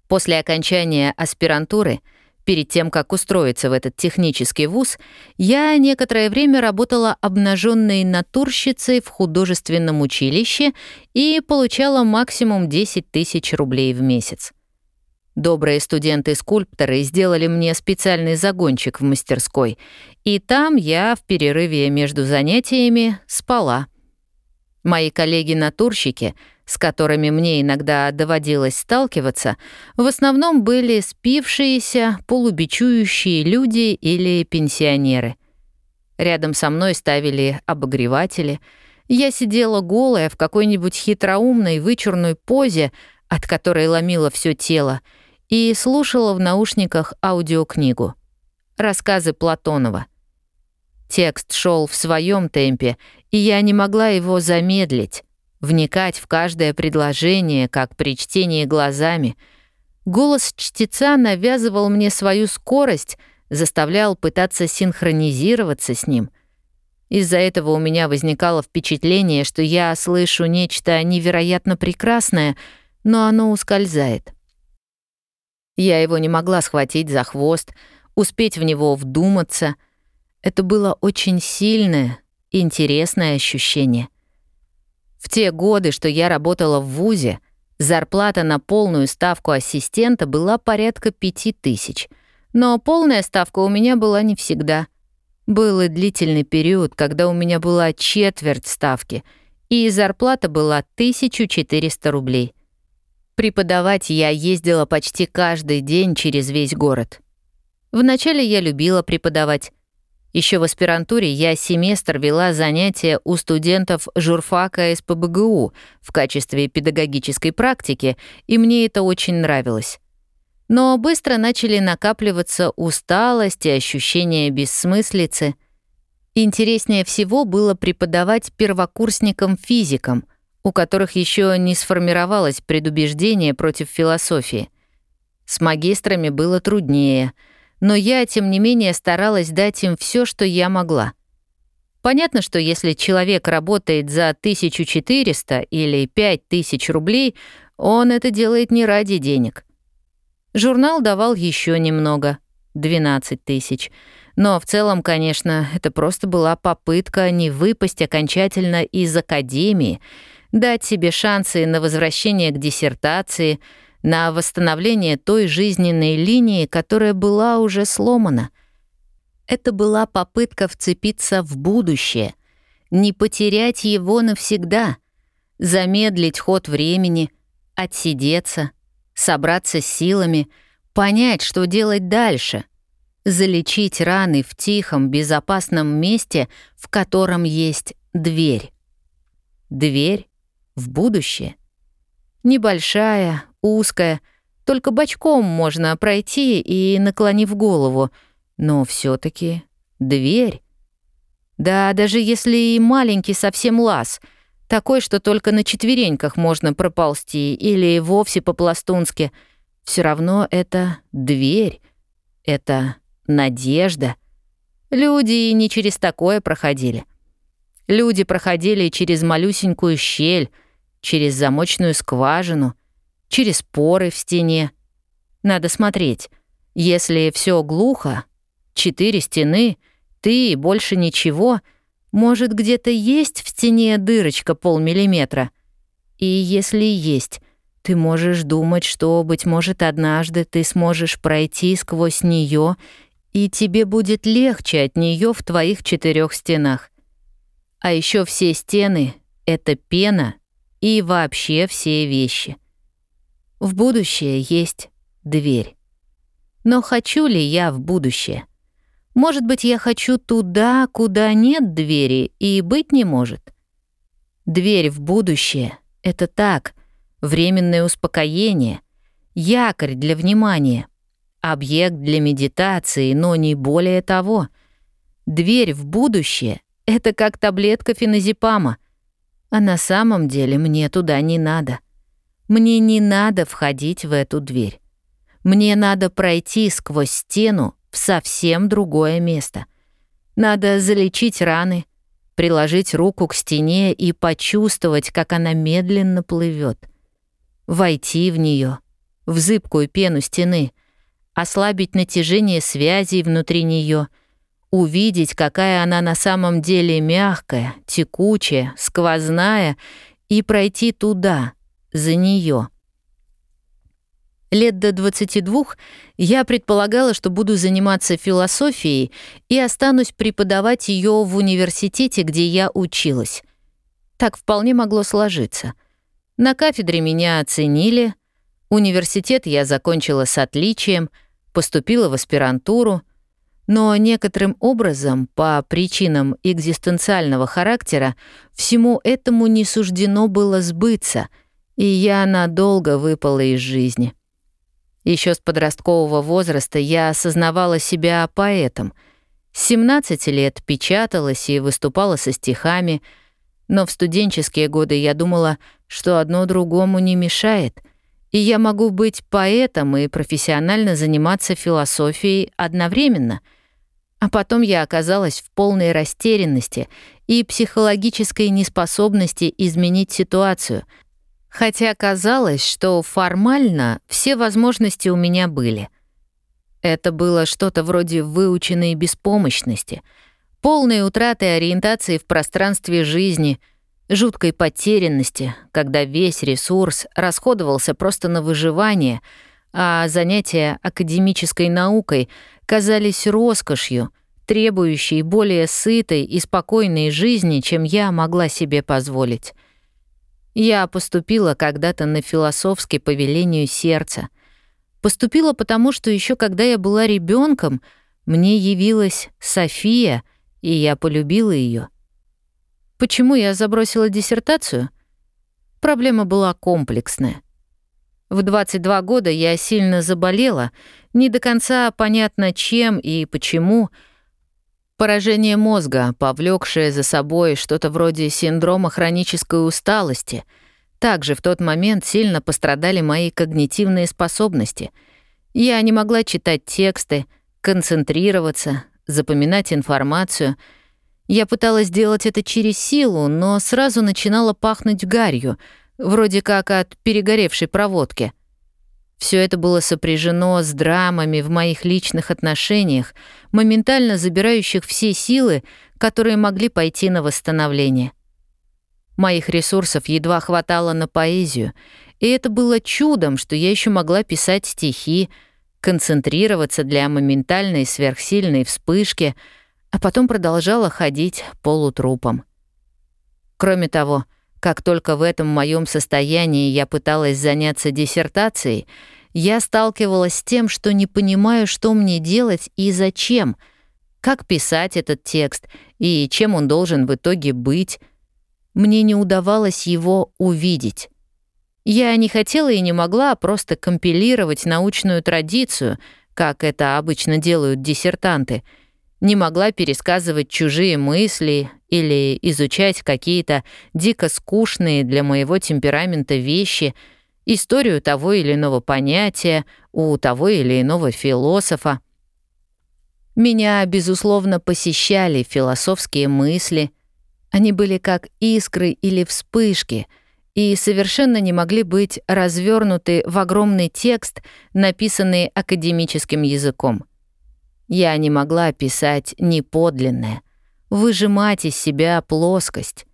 После окончания аспирантуры, перед тем, как устроиться в этот технический вуз, я некоторое время работала обнаженной натурщицей в художественном училище и получала максимум 10 тысяч рублей в месяц. Добрые студенты-скульпторы сделали мне специальный загончик в мастерской, и там я в перерыве между занятиями спала. Мои коллеги-натурщики, с которыми мне иногда доводилось сталкиваться, в основном были спившиеся, полубичующие люди или пенсионеры. Рядом со мной ставили обогреватели. Я сидела голая в какой-нибудь хитроумной, вычурной позе, от которой ломило все тело — и слушала в наушниках аудиокнигу. Рассказы Платонова. Текст шел в своем темпе, и я не могла его замедлить, вникать в каждое предложение, как при чтении глазами. Голос чтеца навязывал мне свою скорость, заставлял пытаться синхронизироваться с ним — из-за этого у меня возникало впечатление, что я слышу нечто невероятно прекрасное, но оно ускользает. Я его не могла схватить за хвост, успеть в него вдуматься. Это было очень сильное, интересное ощущение. В те годы, что я работала в ВУЗе, зарплата на полную ставку ассистента была порядка пяти тысяч. Но полная ставка у меня была не всегда. Был и длительный период, когда у меня была четверть ставки, и зарплата была 1400 рублей — Преподавать я ездила почти каждый день через весь город. Вначале я любила преподавать. Еще в аспирантуре я семестр вела занятия у студентов журфака СПБГУ в качестве педагогической практики, и мне это очень нравилось. Но быстро начали накапливаться усталость и ощущение бессмыслицы. Интереснее всего было преподавать первокурсникам-физикам — у которых еще не сформировалось предубеждение против философии. С магистрами было труднее, но я, тем не менее, старалась дать им все, что я могла. Понятно, что если человек работает за 1400 или 5000 рублей, он это делает не ради денег. Журнал давал еще немного — 12 тысяч — но в целом, конечно, это просто была попытка не выпасть окончательно из академии дать себе шансы на возвращение к диссертации, на восстановление той жизненной линии, которая была уже сломана. Это была попытка вцепиться в будущее, не потерять его навсегда, замедлить ход времени, отсидеться, собраться с силами, понять, что делать дальше, залечить раны в тихом, безопасном месте, в котором есть дверь. Дверь, в будущее. Небольшая, узкая, только бочком можно пройти и наклонив голову, но все таки дверь. Да, даже если и маленький совсем лаз, такой, что только на четвереньках можно проползти или вовсе по-пластунски, все равно это дверь, это надежда. Люди не через такое проходили. Люди проходили через малюсенькую щель — через замочную скважину, через поры в стене. Надо смотреть. Если все глухо, четыре стены, ты и больше ничего, может, где-то есть в стене дырочка полмиллиметра. И если есть, ты можешь думать, что, быть может, однажды ты сможешь пройти сквозь нее, и тебе будет легче от нее в твоих четырех стенах. А еще все стены — это пена — и вообще все вещи. В будущее есть дверь. Но хочу ли я в будущее? Может быть, я хочу туда, куда нет двери, и быть не может. Дверь в будущее — это так, временное успокоение, якорь для внимания, объект для медитации, но не более того. Дверь в будущее — это как таблетка феназепама — а на самом деле мне туда не надо. Мне не надо входить в эту дверь. Мне надо пройти сквозь стену в совсем другое место. Надо залечить раны, приложить руку к стене и почувствовать, как она медленно плывет. Войти в нее, в зыбкую пену стены, ослабить натяжение связей внутри нее — увидеть, какая она на самом деле мягкая, текучая, сквозная, и пройти туда, за неё. Лет до 22 я предполагала, что буду заниматься философией и останусь преподавать её в университете, где я училась. Так вполне могло сложиться. На кафедре меня оценили, университет я закончила с отличием, поступила в аспирантуру — но некоторым образом, по причинам экзистенциального характера, всему этому не суждено было сбыться, и я надолго выпала из жизни. Еще с подросткового возраста я осознавала себя поэтом. С 17 лет печаталась и выступала со стихами, но в студенческие годы я думала, что одно другому не мешает — и я могу быть поэтом и профессионально заниматься философией одновременно. А потом я оказалась в полной растерянности и психологической неспособности изменить ситуацию. Хотя казалось, что формально все возможности у меня были. Это было что-то вроде выученной беспомощности, полной утраты ориентации в пространстве жизни — жуткой потерянности, когда весь ресурс расходовался просто на выживание, а занятия академической наукой казались роскошью, требующей более сытой и спокойной жизни, чем я могла себе позволить. Я поступила когда-то на философский по велению сердца. Поступила потому, что еще когда я была ребенком, мне явилась София, и я полюбила ее. Почему я забросила диссертацию? Проблема была комплексная. В 22 года я сильно заболела, не до конца понятно чем и почему. Поражение мозга, повлекшее за собой что-то вроде синдрома хронической усталости. Также в тот момент сильно пострадали мои когнитивные способности. Я не могла читать тексты, концентрироваться, запоминать информацию — я пыталась делать это через силу, но сразу начинала пахнуть гарью, вроде как от перегоревшей проводки. Все это было сопряжено с драмами в моих личных отношениях, моментально забирающих все силы, которые могли пойти на восстановление. Моих ресурсов едва хватало на поэзию, и это было чудом, что я еще могла писать стихи, концентрироваться для моментальной сверхсильной вспышки — а потом продолжала ходить полутрупом. Кроме того, как только в этом моем состоянии я пыталась заняться диссертацией, я сталкивалась с тем, что не понимаю, что мне делать и зачем, как писать этот текст и чем он должен в итоге быть. Мне не удавалось его увидеть. Я не хотела и не могла просто компилировать научную традицию, как это обычно делают диссертанты — не могла пересказывать чужие мысли или изучать какие-то дико скучные для моего темперамента вещи, историю того или иного понятия у того или иного философа. Меня, безусловно, посещали философские мысли. Они были как искры или вспышки — и совершенно не могли быть развернуты в огромный текст, написанный академическим языком. Я не могла писать неподлинное, выжимать из себя плоскость.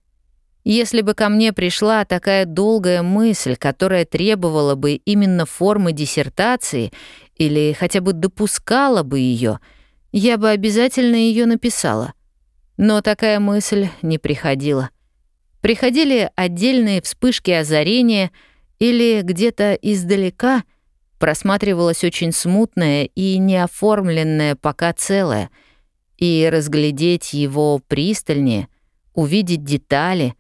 Если бы ко мне пришла такая долгая мысль, которая требовала бы именно формы диссертации или хотя бы допускала бы ее, я бы обязательно ее написала. Но такая мысль не приходила. Приходили отдельные вспышки озарения или где-то издалека — просматривалось очень смутное и неоформленное пока целое, и разглядеть его пристальнее, увидеть детали,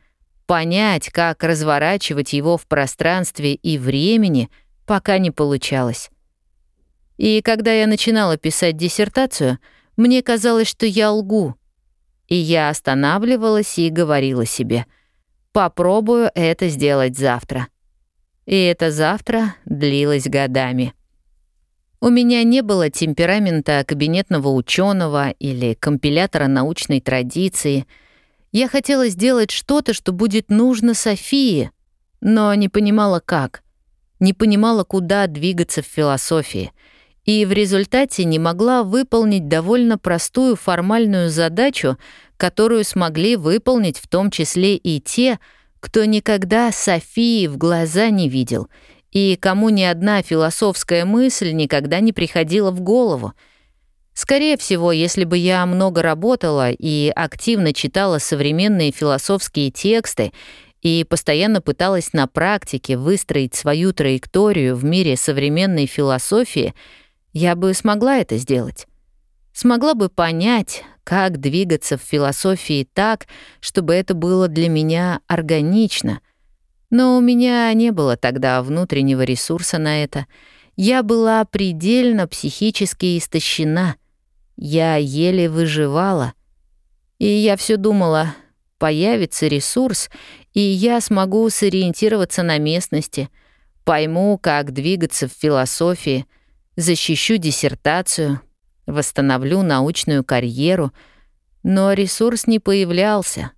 понять, как разворачивать его в пространстве и времени, пока не получалось. И когда я начинала писать диссертацию, мне казалось, что я лгу. И я останавливалась и говорила себе, «Попробую это сделать завтра» и это завтра длилось годами. У меня не было темперамента кабинетного ученого или компилятора научной традиции. Я хотела сделать что-то, что будет нужно Софии, но не понимала как, не понимала, куда двигаться в философии, и в результате не могла выполнить довольно простую формальную задачу, которую смогли выполнить в том числе и те, кто никогда Софии в глаза не видел и кому ни одна философская мысль никогда не приходила в голову. Скорее всего, если бы я много работала и активно читала современные философские тексты и постоянно пыталась на практике выстроить свою траекторию в мире современной философии, я бы смогла это сделать. Смогла бы понять, как двигаться в философии так, чтобы это было для меня органично. Но у меня не было тогда внутреннего ресурса на это. Я была предельно психически истощена. Я еле выживала. И я все думала, появится ресурс, и я смогу сориентироваться на местности, пойму, как двигаться в философии, защищу диссертацию — восстановлю научную карьеру, но ресурс не появлялся,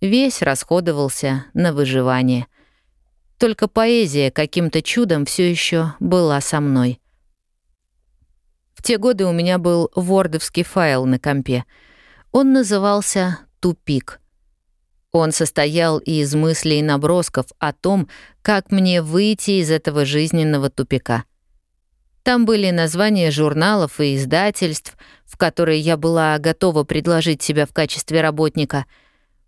весь расходовался на выживание. Только поэзия каким-то чудом все еще была со мной. В те годы у меня был вордовский файл на компе. Он назывался «Тупик». Он состоял из мыслей и набросков о том, как мне выйти из этого жизненного тупика — там были названия журналов и издательств, в которые я была готова предложить себя в качестве работника.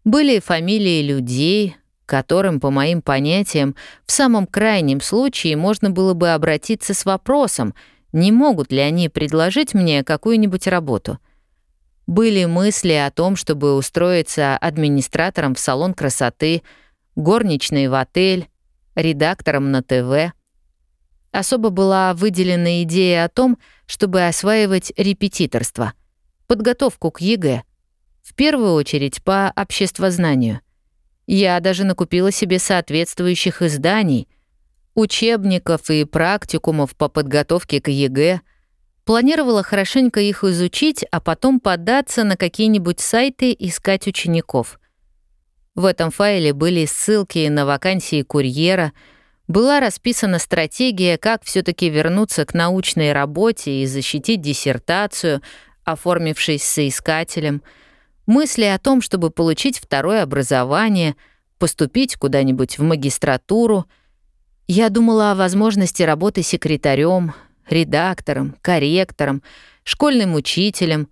Были фамилии людей, которым, по моим понятиям, в самом крайнем случае можно было бы обратиться с вопросом, не могут ли они предложить мне какую-нибудь работу. Были мысли о том, чтобы устроиться администратором в салон красоты, горничной в отель, редактором на ТВ особо была выделена идея о том, чтобы осваивать репетиторство, подготовку к ЕГЭ, в первую очередь по обществознанию. Я даже накупила себе соответствующих изданий, учебников и практикумов по подготовке к ЕГЭ, планировала хорошенько их изучить, а потом податься на какие-нибудь сайты искать учеников. В этом файле были ссылки на вакансии курьера — была расписана стратегия, как все-таки вернуться к научной работе и защитить диссертацию, оформившись соискателем, мысли о том, чтобы получить второе образование, поступить куда-нибудь в магистратуру. Я думала о возможности работы секретарем, редактором, корректором, школьным учителем,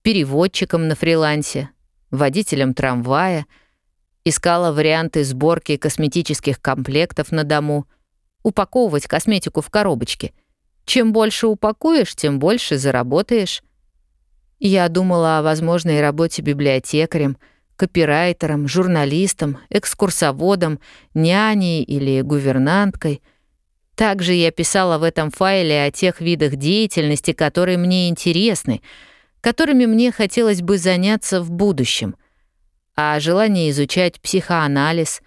переводчиком на фрилансе, водителем трамвая — искала варианты сборки косметических комплектов на дому, упаковывать косметику в коробочке. Чем больше упакуешь, тем больше заработаешь. Я думала о возможной работе библиотекарем, копирайтером, журналистом, экскурсоводом, няней или гувернанткой. Также я писала в этом файле о тех видах деятельности, которые мне интересны, которыми мне хотелось бы заняться в будущем — а желание изучать психоанализ,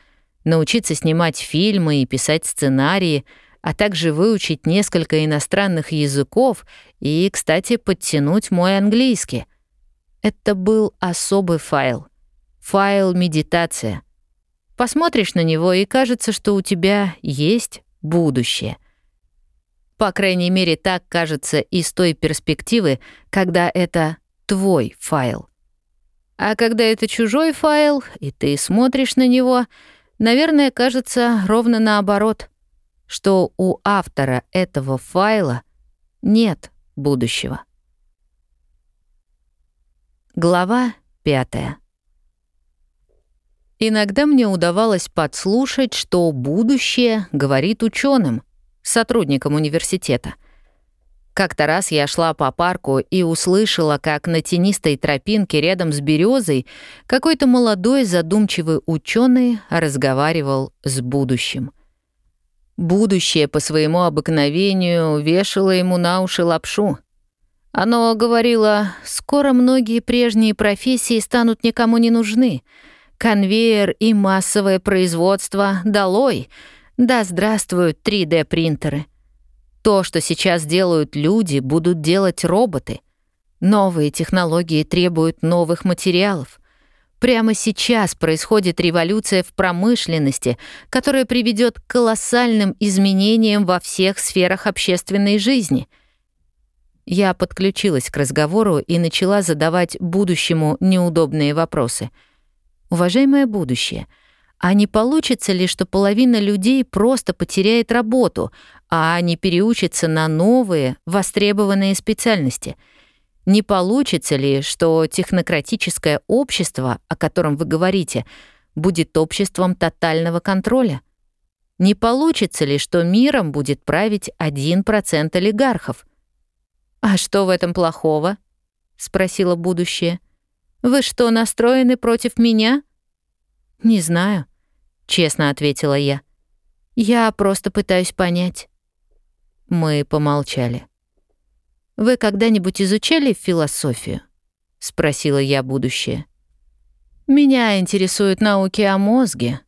научиться снимать фильмы и писать сценарии, а также выучить несколько иностранных языков и, кстати, подтянуть мой английский. Это был особый файл. Файл «Медитация». Посмотришь на него, и кажется, что у тебя есть будущее. По крайней мере, так кажется из той перспективы, когда это твой файл. А когда это чужой файл, и ты смотришь на него, наверное, кажется ровно наоборот, что у автора этого файла нет будущего. Глава пятая. Иногда мне удавалось подслушать, что будущее говорит ученым, сотрудникам университета — Как-то раз я шла по парку и услышала, как на тенистой тропинке рядом с березой какой-то молодой задумчивый ученый разговаривал с будущим. Будущее по своему обыкновению вешало ему на уши лапшу. Оно говорило, скоро многие прежние профессии станут никому не нужны. Конвейер и массовое производство долой. Да здравствуют 3D-принтеры. То, что сейчас делают люди, будут делать роботы. Новые технологии требуют новых материалов. Прямо сейчас происходит революция в промышленности, которая приведет к колоссальным изменениям во всех сферах общественной жизни. Я подключилась к разговору и начала задавать будущему неудобные вопросы. «Уважаемое будущее, а не получится ли, что половина людей просто потеряет работу, а не переучится на новые, востребованные специальности. Не получится ли, что технократическое общество, о котором вы говорите, будет обществом тотального контроля? Не получится ли, что миром будет править 1% олигархов? «А что в этом плохого?» — спросила будущее. «Вы что, настроены против меня?» «Не знаю», — честно ответила я. «Я просто пытаюсь понять». Мы помолчали. «Вы когда-нибудь изучали философию?» — спросила я будущее. «Меня интересуют науки о мозге.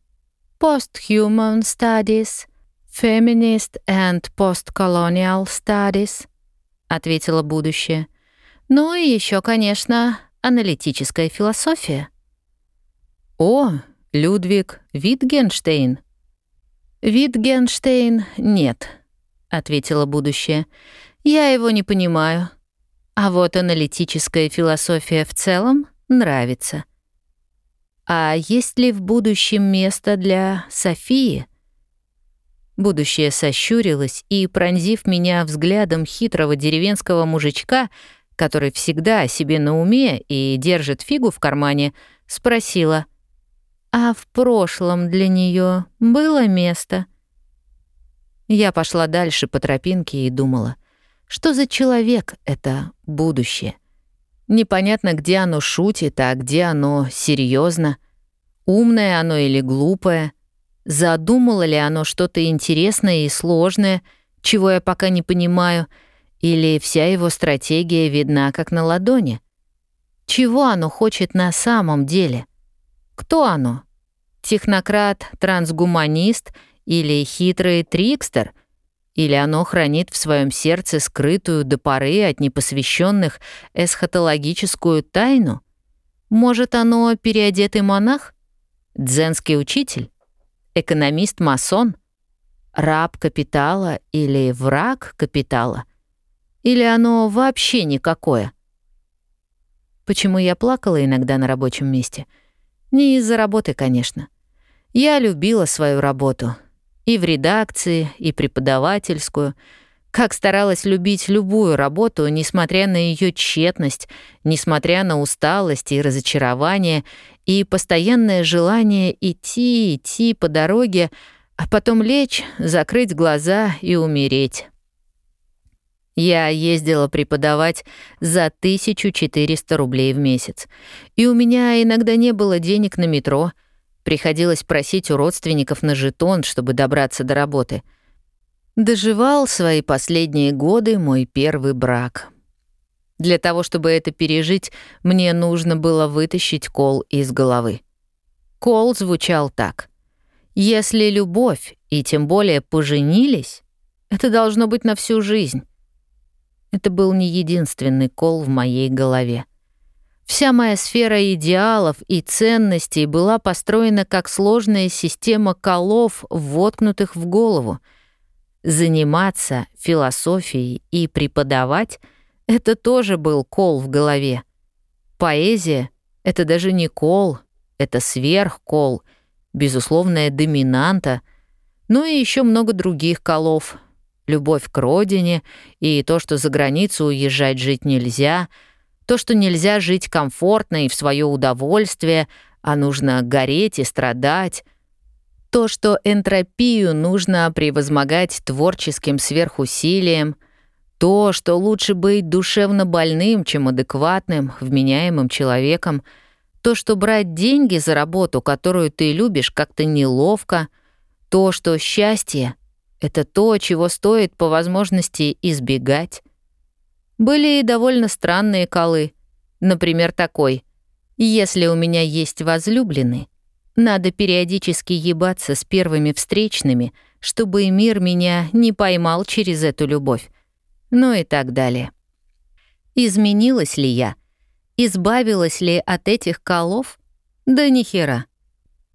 Post-human studies, feminist and post-colonial studies», — ответила будущее. «Ну и еще, конечно, аналитическая философия». «О, Людвиг Витгенштейн!» «Витгенштейн нет», — ответила будущее. «Я его не понимаю. А вот аналитическая философия в целом нравится». «А есть ли в будущем место для Софии?» Будущее сощурилось и, пронзив меня взглядом хитрого деревенского мужичка, который всегда о себе на уме и держит фигу в кармане, спросила, «А в прошлом для нее было место?» Я пошла дальше по тропинке и думала, что за человек это будущее? Непонятно, где оно шутит, а где оно серьезно. Умное оно или глупое? Задумало ли оно что-то интересное и сложное, чего я пока не понимаю, или вся его стратегия видна как на ладони? Чего оно хочет на самом деле? Кто оно? Технократ, трансгуманист — или хитрый трикстер? Или оно хранит в своем сердце скрытую до поры от непосвященных эсхатологическую тайну? Может, оно переодетый монах? Дзенский учитель? Экономист-масон? Раб капитала или враг капитала? Или оно вообще никакое? Почему я плакала иногда на рабочем месте? Не из-за работы, конечно. Я любила свою работу — и в редакции, и преподавательскую. Как старалась любить любую работу, несмотря на ее тщетность, несмотря на усталость и разочарование, и постоянное желание идти, идти по дороге, а потом лечь, закрыть глаза и умереть. Я ездила преподавать за 1400 рублей в месяц. И у меня иногда не было денег на метро — Приходилось просить у родственников на жетон, чтобы добраться до работы. Доживал свои последние годы мой первый брак. Для того, чтобы это пережить, мне нужно было вытащить кол из головы. Кол звучал так. «Если любовь, и тем более поженились, это должно быть на всю жизнь». Это был не единственный кол в моей голове. Вся моя сфера идеалов и ценностей была построена как сложная система колов, воткнутых в голову. Заниматься философией и преподавать — это тоже был кол в голове. Поэзия — это даже не кол, это сверхкол, безусловная доминанта, ну и еще много других колов — любовь к родине и то, что за границу уезжать жить нельзя — то, что нельзя жить комфортно и в свое удовольствие, а нужно гореть и страдать. То, что энтропию нужно превозмогать творческим сверхусилием. То, что лучше быть душевно больным, чем адекватным, вменяемым человеком. То, что брать деньги за работу, которую ты любишь, как-то неловко. То, что счастье — это то, чего стоит по возможности избегать были и довольно странные колы. Например, такой. «Если у меня есть возлюбленный, надо периодически ебаться с первыми встречными, чтобы мир меня не поймал через эту любовь». Ну и так далее. Изменилась ли я? Избавилась ли от этих колов? Да ни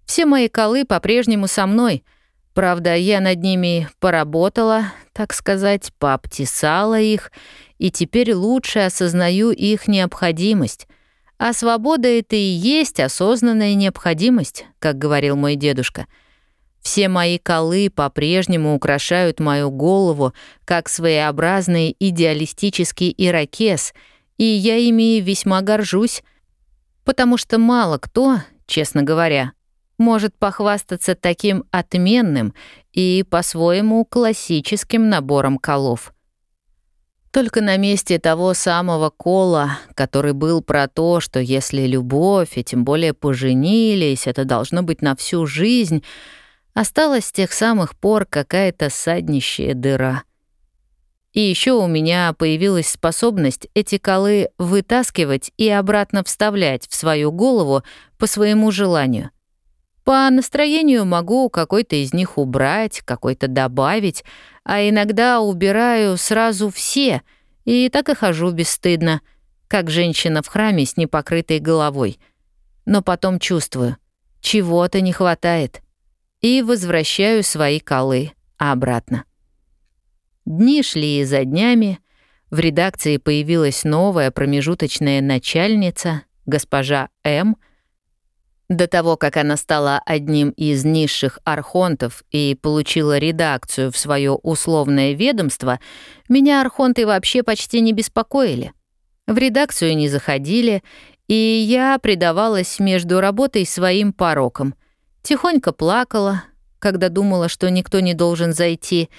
Все мои колы по-прежнему со мной. Правда, я над ними поработала, так сказать, пообтесала их — и теперь лучше осознаю их необходимость. А свобода — это и есть осознанная необходимость, как говорил мой дедушка. Все мои колы по-прежнему украшают мою голову, как своеобразный идеалистический ирокез, и я ими весьма горжусь, потому что мало кто, честно говоря, может похвастаться таким отменным и по-своему классическим набором колов — только на месте того самого кола, который был про то, что если любовь, и тем более поженились, это должно быть на всю жизнь, осталась с тех самых пор какая-то саднищая дыра. И еще у меня появилась способность эти колы вытаскивать и обратно вставлять в свою голову по своему желанию. По настроению могу какой-то из них убрать, какой-то добавить, а иногда убираю сразу все, и так и хожу бесстыдно, как женщина в храме с непокрытой головой. Но потом чувствую, чего-то не хватает, и возвращаю свои колы обратно. Дни шли и за днями, в редакции появилась новая промежуточная начальница, госпожа М., до того, как она стала одним из низших архонтов и получила редакцию в свое условное ведомство, меня архонты вообще почти не беспокоили. В редакцию не заходили, и я предавалась между работой своим пороком. Тихонько плакала, когда думала, что никто не должен зайти,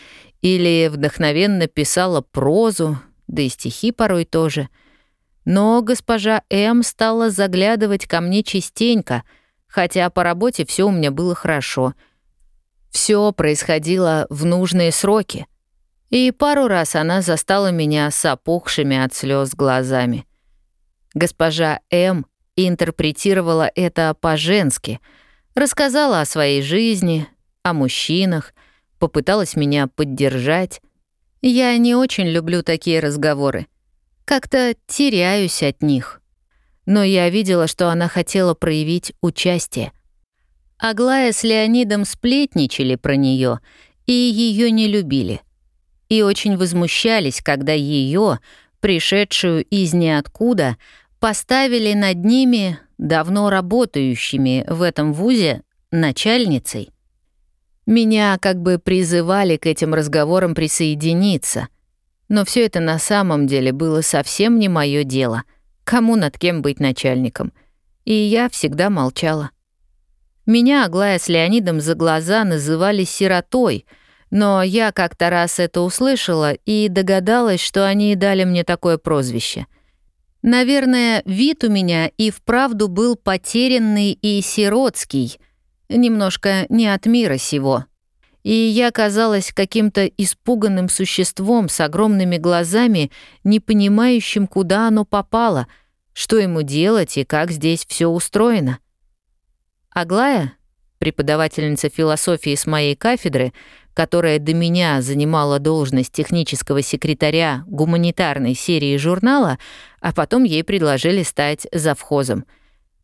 или вдохновенно писала прозу, да и стихи порой тоже. Но госпожа М стала заглядывать ко мне частенько — хотя по работе все у меня было хорошо. Все происходило в нужные сроки. И пару раз она застала меня с опухшими от слез глазами. Госпожа М интерпретировала это по-женски, рассказала о своей жизни, о мужчинах, попыталась меня поддержать. Я не очень люблю такие разговоры. Как-то теряюсь от них но я видела, что она хотела проявить участие. Аглая с Леонидом сплетничали про нее и ее не любили. И очень возмущались, когда ее, пришедшую из ниоткуда, поставили над ними, давно работающими в этом вузе, начальницей. Меня как бы призывали к этим разговорам присоединиться, но все это на самом деле было совсем не мое дело — кому над кем быть начальником. И я всегда молчала. Меня Аглая с Леонидом за глаза называли «сиротой», но я как-то раз это услышала и догадалась, что они дали мне такое прозвище. Наверное, вид у меня и вправду был потерянный и сиротский, немножко не от мира сего и я казалась каким-то испуганным существом с огромными глазами, не понимающим, куда оно попало, что ему делать и как здесь все устроено. Аглая, преподавательница философии с моей кафедры, которая до меня занимала должность технического секретаря гуманитарной серии журнала, а потом ей предложили стать завхозом.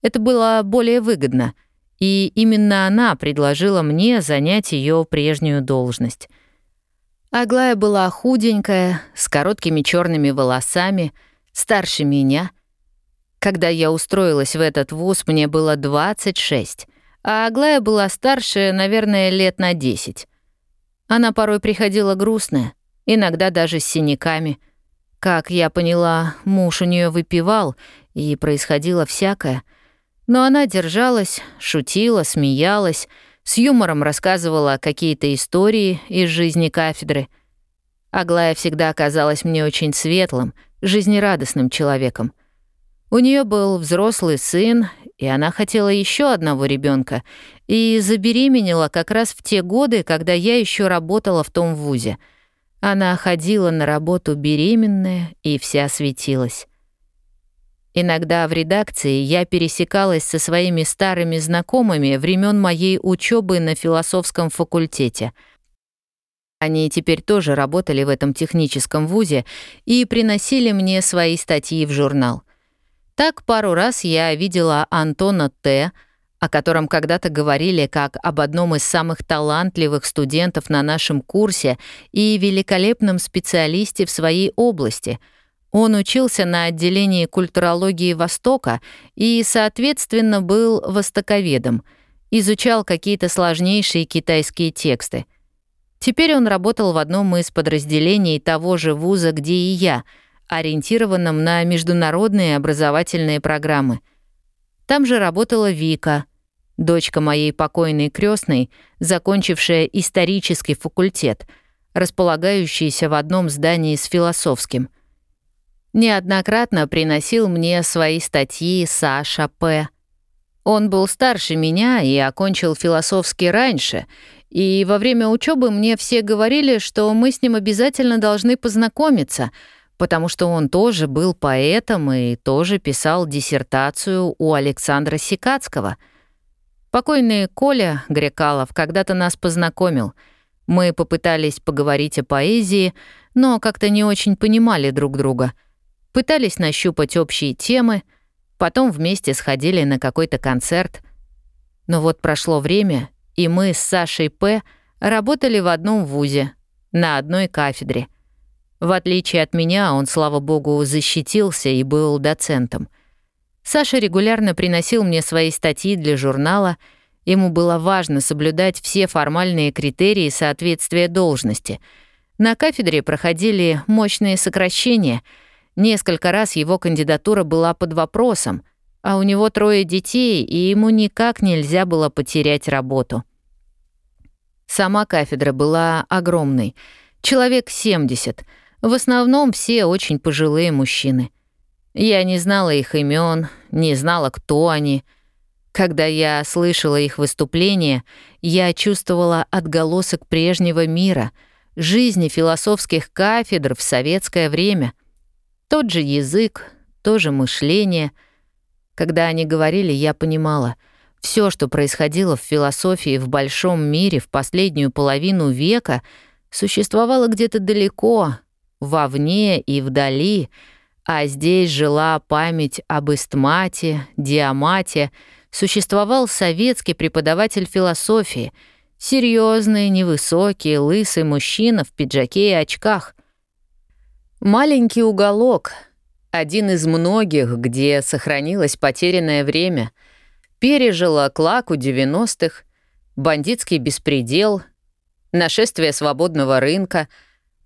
Это было более выгодно — и именно она предложила мне занять ее прежнюю должность. Аглая была худенькая, с короткими черными волосами, старше меня. Когда я устроилась в этот вуз, мне было 26, а Аглая была старше, наверное, лет на 10. Она порой приходила грустная, иногда даже с синяками. Как я поняла, муж у нее выпивал, и происходило всякое — но она держалась, шутила, смеялась, с юмором рассказывала какие-то истории из жизни кафедры. Аглая всегда оказалась мне очень светлым, жизнерадостным человеком. У нее был взрослый сын, и она хотела еще одного ребенка и забеременела как раз в те годы, когда я еще работала в том вузе. Она ходила на работу беременная и вся светилась. Иногда в редакции я пересекалась со своими старыми знакомыми времен моей учебы на философском факультете. Они теперь тоже работали в этом техническом вузе и приносили мне свои статьи в журнал. Так пару раз я видела Антона Т., о котором когда-то говорили как об одном из самых талантливых студентов на нашем курсе и великолепном специалисте в своей области — он учился на отделении культурологии Востока и, соответственно, был востоковедом, изучал какие-то сложнейшие китайские тексты. Теперь он работал в одном из подразделений того же вуза, где и я, ориентированном на международные образовательные программы. Там же работала Вика, дочка моей покойной крестной, закончившая исторический факультет, располагающийся в одном здании с философским — неоднократно приносил мне свои статьи Саша П. Он был старше меня и окончил философский раньше, и во время учебы мне все говорили, что мы с ним обязательно должны познакомиться, потому что он тоже был поэтом и тоже писал диссертацию у Александра Сикацкого. Покойный Коля Грекалов когда-то нас познакомил. Мы попытались поговорить о поэзии, но как-то не очень понимали друг друга — пытались нащупать общие темы, потом вместе сходили на какой-то концерт. Но вот прошло время, и мы с Сашей П. работали в одном вузе, на одной кафедре. В отличие от меня, он, слава богу, защитился и был доцентом. Саша регулярно приносил мне свои статьи для журнала, ему было важно соблюдать все формальные критерии соответствия должности. На кафедре проходили мощные сокращения — Несколько раз его кандидатура была под вопросом, а у него трое детей, и ему никак нельзя было потерять работу. Сама кафедра была огромной. Человек 70. В основном все очень пожилые мужчины. Я не знала их имен, не знала, кто они. Когда я слышала их выступления, я чувствовала отголосок прежнего мира, жизни философских кафедр в советское время — тот же язык, то же мышление. Когда они говорили, я понимала, все, что происходило в философии в большом мире в последнюю половину века, существовало где-то далеко, вовне и вдали, а здесь жила память об Истмате, Диамате, существовал советский преподаватель философии, серьезный, невысокий, лысый мужчина в пиджаке и очках — Маленький уголок, один из многих, где сохранилось потерянное время, пережила клаку 90-х, бандитский беспредел, нашествие свободного рынка,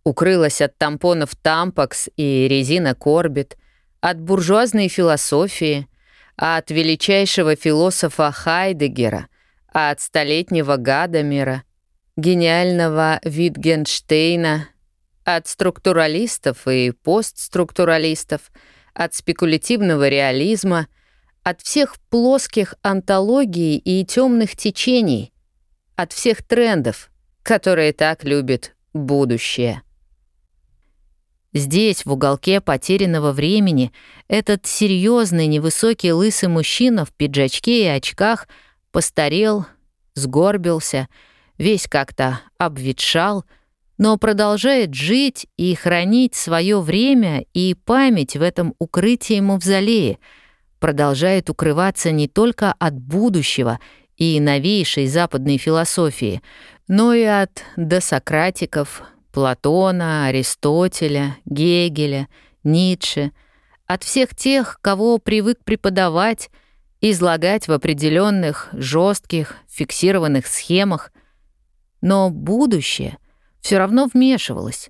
укрылась от тампонов тампакс и резина корбит, от буржуазной философии, от величайшего философа Хайдегера, от столетнего Гадамера, гениального Витгенштейна — от структуралистов и постструктуралистов, от спекулятивного реализма, от всех плоских антологий и темных течений, от всех трендов, которые так любит будущее. Здесь, в уголке потерянного времени, этот серьезный невысокий лысый мужчина в пиджачке и очках — Постарел, сгорбился, весь как-то обветшал, но продолжает жить и хранить свое время и память в этом укрытии мавзолея, продолжает укрываться не только от будущего и новейшей западной философии, но и от досократиков, Платона, Аристотеля, Гегеля, Ницше, от всех тех, кого привык преподавать, излагать в определенных жестких, фиксированных схемах. Но будущее — все равно вмешивалась.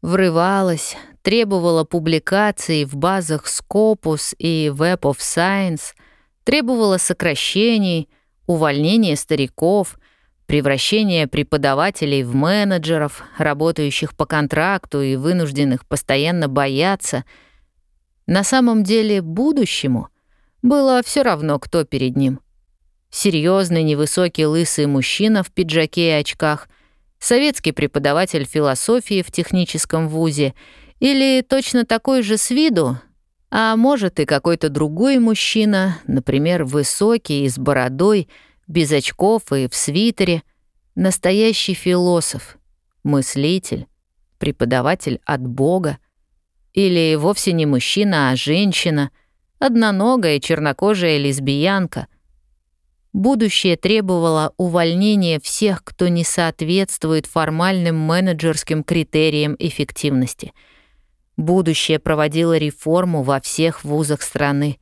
Врывалась, требовала публикаций в базах Scopus и Web of Science, требовала сокращений, увольнения стариков, превращения преподавателей в менеджеров, работающих по контракту и вынужденных постоянно бояться. На самом деле будущему было все равно, кто перед ним — Серьезный невысокий лысый мужчина в пиджаке и очках, советский преподаватель философии в техническом вузе или точно такой же с виду, а может и какой-то другой мужчина, например, высокий, с бородой, без очков и в свитере, настоящий философ, мыслитель, преподаватель от Бога, или вовсе не мужчина, а женщина, одноногая чернокожая лесбиянка — будущее требовало увольнения всех, кто не соответствует формальным менеджерским критериям эффективности. Будущее проводило реформу во всех вузах страны.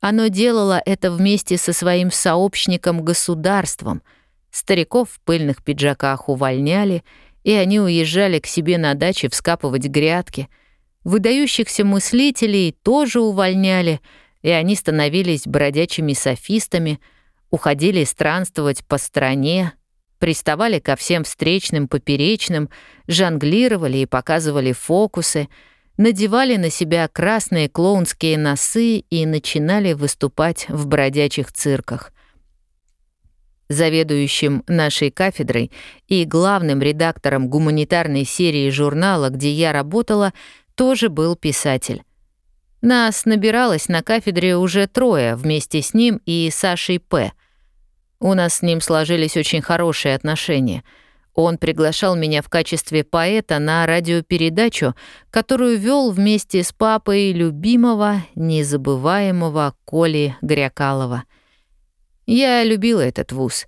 Оно делало это вместе со своим сообщником-государством. Стариков в пыльных пиджаках увольняли, и они уезжали к себе на даче вскапывать грядки. Выдающихся мыслителей тоже увольняли, и они становились бродячими софистами — уходили странствовать по стране, приставали ко всем встречным поперечным, жонглировали и показывали фокусы, надевали на себя красные клоунские носы и начинали выступать в бродячих цирках. Заведующим нашей кафедрой и главным редактором гуманитарной серии журнала, где я работала, тоже был писатель. Нас набиралось на кафедре уже трое вместе с ним и Сашей П. — у нас с ним сложились очень хорошие отношения. Он приглашал меня в качестве поэта на радиопередачу, которую вел вместе с папой любимого, незабываемого Коли Грякалова. Я любила этот вуз.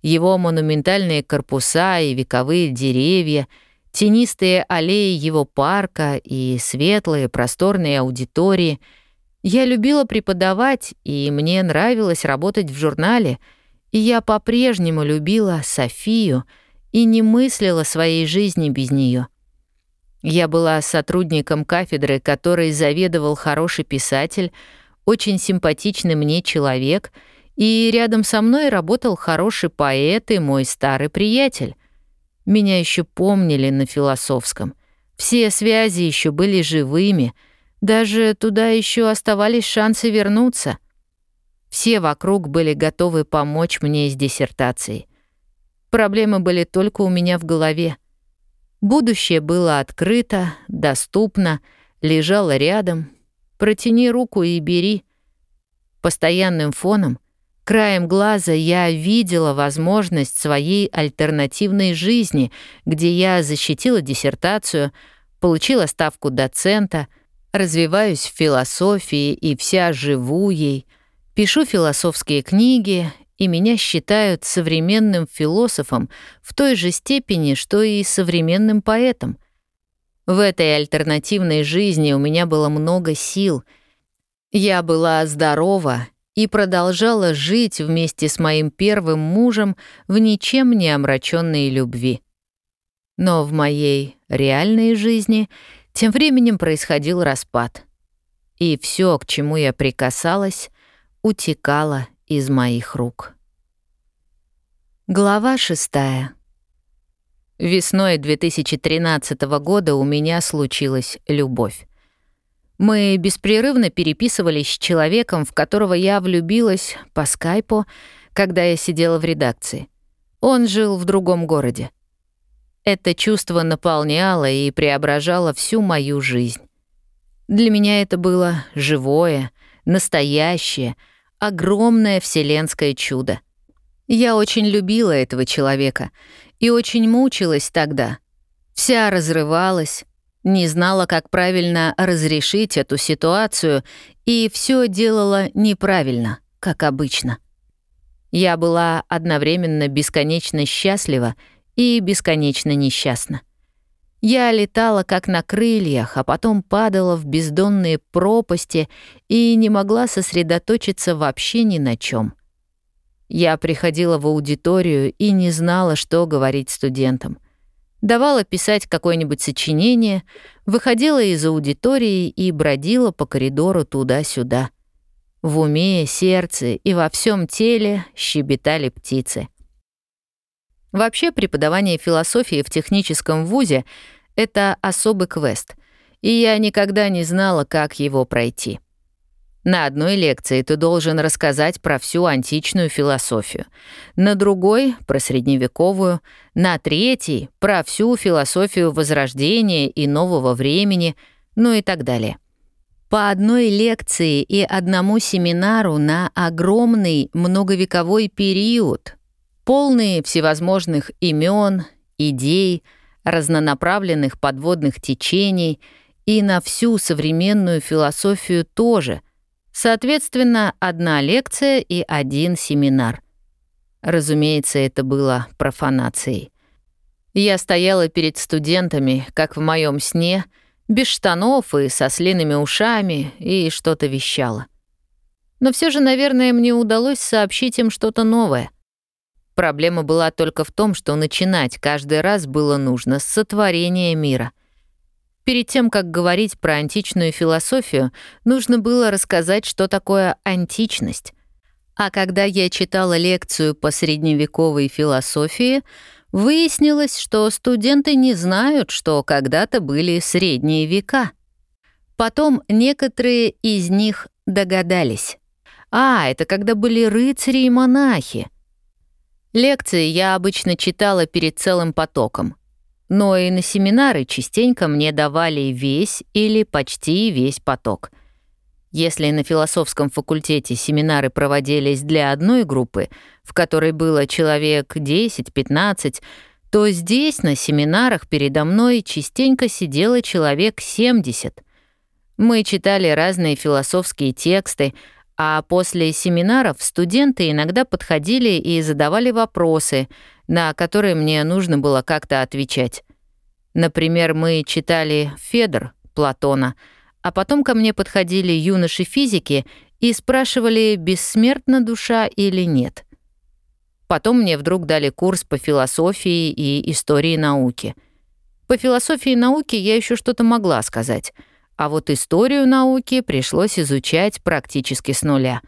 Его монументальные корпуса и вековые деревья, тенистые аллеи его парка и светлые просторные аудитории. Я любила преподавать, и мне нравилось работать в журнале — и я по-прежнему любила Софию и не мыслила своей жизни без нее. Я была сотрудником кафедры, которой заведовал хороший писатель, очень симпатичный мне человек, и рядом со мной работал хороший поэт и мой старый приятель. Меня еще помнили на философском. Все связи еще были живыми, даже туда еще оставались шансы вернуться — все вокруг были готовы помочь мне с диссертацией. Проблемы были только у меня в голове. Будущее было открыто, доступно, лежало рядом. Протяни руку и бери. Постоянным фоном, краем глаза я видела возможность своей альтернативной жизни, где я защитила диссертацию, получила ставку доцента, развиваюсь в философии и вся живу ей — Пишу философские книги, и меня считают современным философом в той же степени, что и современным поэтом. В этой альтернативной жизни у меня было много сил. Я была здорова и продолжала жить вместе с моим первым мужем в ничем не омраченной любви. Но в моей реальной жизни тем временем происходил распад. И все, к чему я прикасалась, утекала из моих рук. Глава 6 Весной 2013 года у меня случилась любовь. Мы беспрерывно переписывались с человеком, в которого я влюбилась по скайпу, когда я сидела в редакции. Он жил в другом городе. Это чувство наполняло и преображало всю мою жизнь. Для меня это было живое — настоящее, огромное вселенское чудо. Я очень любила этого человека и очень мучилась тогда. Вся разрывалась, не знала, как правильно разрешить эту ситуацию, и все делала неправильно, как обычно. Я была одновременно бесконечно счастлива и бесконечно несчастна. Я летала как на крыльях, а потом падала в бездонные пропасти и не могла сосредоточиться вообще ни на чем. Я приходила в аудиторию и не знала, что говорить студентам. Давала писать какое-нибудь сочинение, выходила из аудитории и бродила по коридору туда-сюда. В уме, сердце и во всем теле щебетали птицы — Вообще преподавание философии в техническом вузе — это особый квест, и я никогда не знала, как его пройти. На одной лекции ты должен рассказать про всю античную философию, на другой — про средневековую, на третьей — про всю философию Возрождения и нового времени, ну и так далее. По одной лекции и одному семинару на огромный многовековой период — полные всевозможных имен, идей, разнонаправленных подводных течений и на всю современную философию тоже. Соответственно, одна лекция и один семинар. Разумеется, это было профанацией. Я стояла перед студентами, как в моем сне, без штанов и со слиными ушами, и что-то вещала. Но все же, наверное, мне удалось сообщить им что-то новое — Проблема была только в том, что начинать каждый раз было нужно с сотворения мира. Перед тем, как говорить про античную философию, нужно было рассказать, что такое античность. А когда я читала лекцию по средневековой философии, выяснилось, что студенты не знают, что когда-то были средние века. Потом некоторые из них догадались. А, это когда были рыцари и монахи — Лекции я обычно читала перед целым потоком. Но и на семинары частенько мне давали весь или почти весь поток. Если на философском факультете семинары проводились для одной группы, в которой было человек 10-15, то здесь на семинарах передо мной частенько сидело человек 70. Мы читали разные философские тексты, а после семинаров студенты иногда подходили и задавали вопросы, на которые мне нужно было как-то отвечать. Например, мы читали «Федор» Платона, а потом ко мне подходили юноши-физики и спрашивали, бессмертна душа или нет. Потом мне вдруг дали курс по философии и истории науки. По философии науки я еще что-то могла сказать — а вот историю науки пришлось изучать практически с нуля.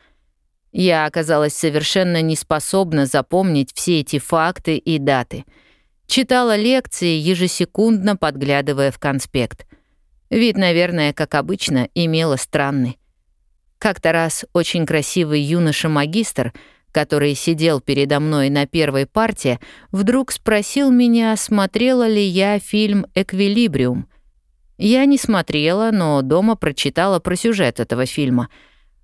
Я оказалась совершенно неспособна запомнить все эти факты и даты. Читала лекции, ежесекундно подглядывая в конспект. Вид, наверное, как обычно, имело странный. Как-то раз очень красивый юноша-магистр, который сидел передо мной на первой парте, вдруг спросил меня, смотрела ли я фильм «Эквилибриум», я не смотрела, но дома прочитала про сюжет этого фильма.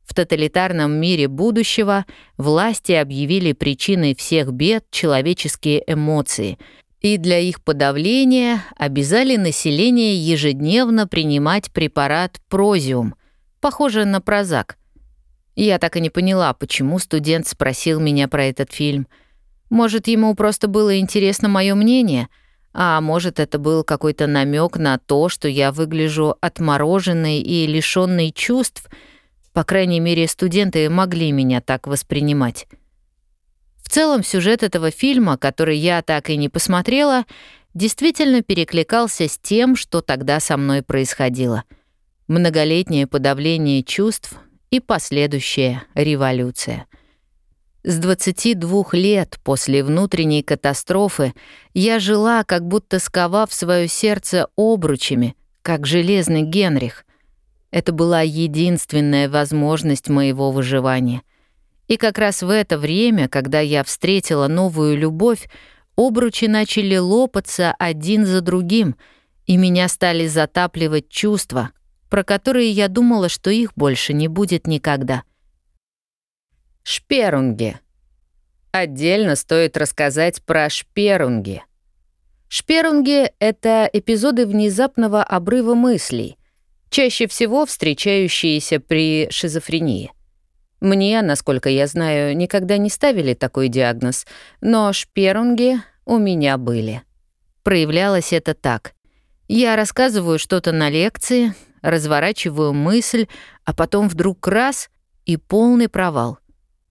В тоталитарном мире будущего власти объявили причиной всех бед человеческие эмоции, и для их подавления обязали население ежедневно принимать препарат прозиум, похожий на прозак. Я так и не поняла, почему студент спросил меня про этот фильм. Может, ему просто было интересно мое мнение — а может, это был какой-то намек на то, что я выгляжу отмороженной и лишенной чувств. По крайней мере, студенты могли меня так воспринимать. В целом, сюжет этого фильма, который я так и не посмотрела, действительно перекликался с тем, что тогда со мной происходило. Многолетнее подавление чувств и последующая революция — с 22 лет после внутренней катастрофы я жила, как будто сковав свое сердце обручами, как железный Генрих. Это была единственная возможность моего выживания. И как раз в это время, когда я встретила новую любовь, обручи начали лопаться один за другим, и меня стали затапливать чувства, про которые я думала, что их больше не будет никогда — Шперунги. Отдельно стоит рассказать про шперунги. Шперунги — это эпизоды внезапного обрыва мыслей, чаще всего встречающиеся при шизофрении. Мне, насколько я знаю, никогда не ставили такой диагноз, но шперунги у меня были. Проявлялось это так. Я рассказываю что-то на лекции, разворачиваю мысль, а потом вдруг раз — и полный провал —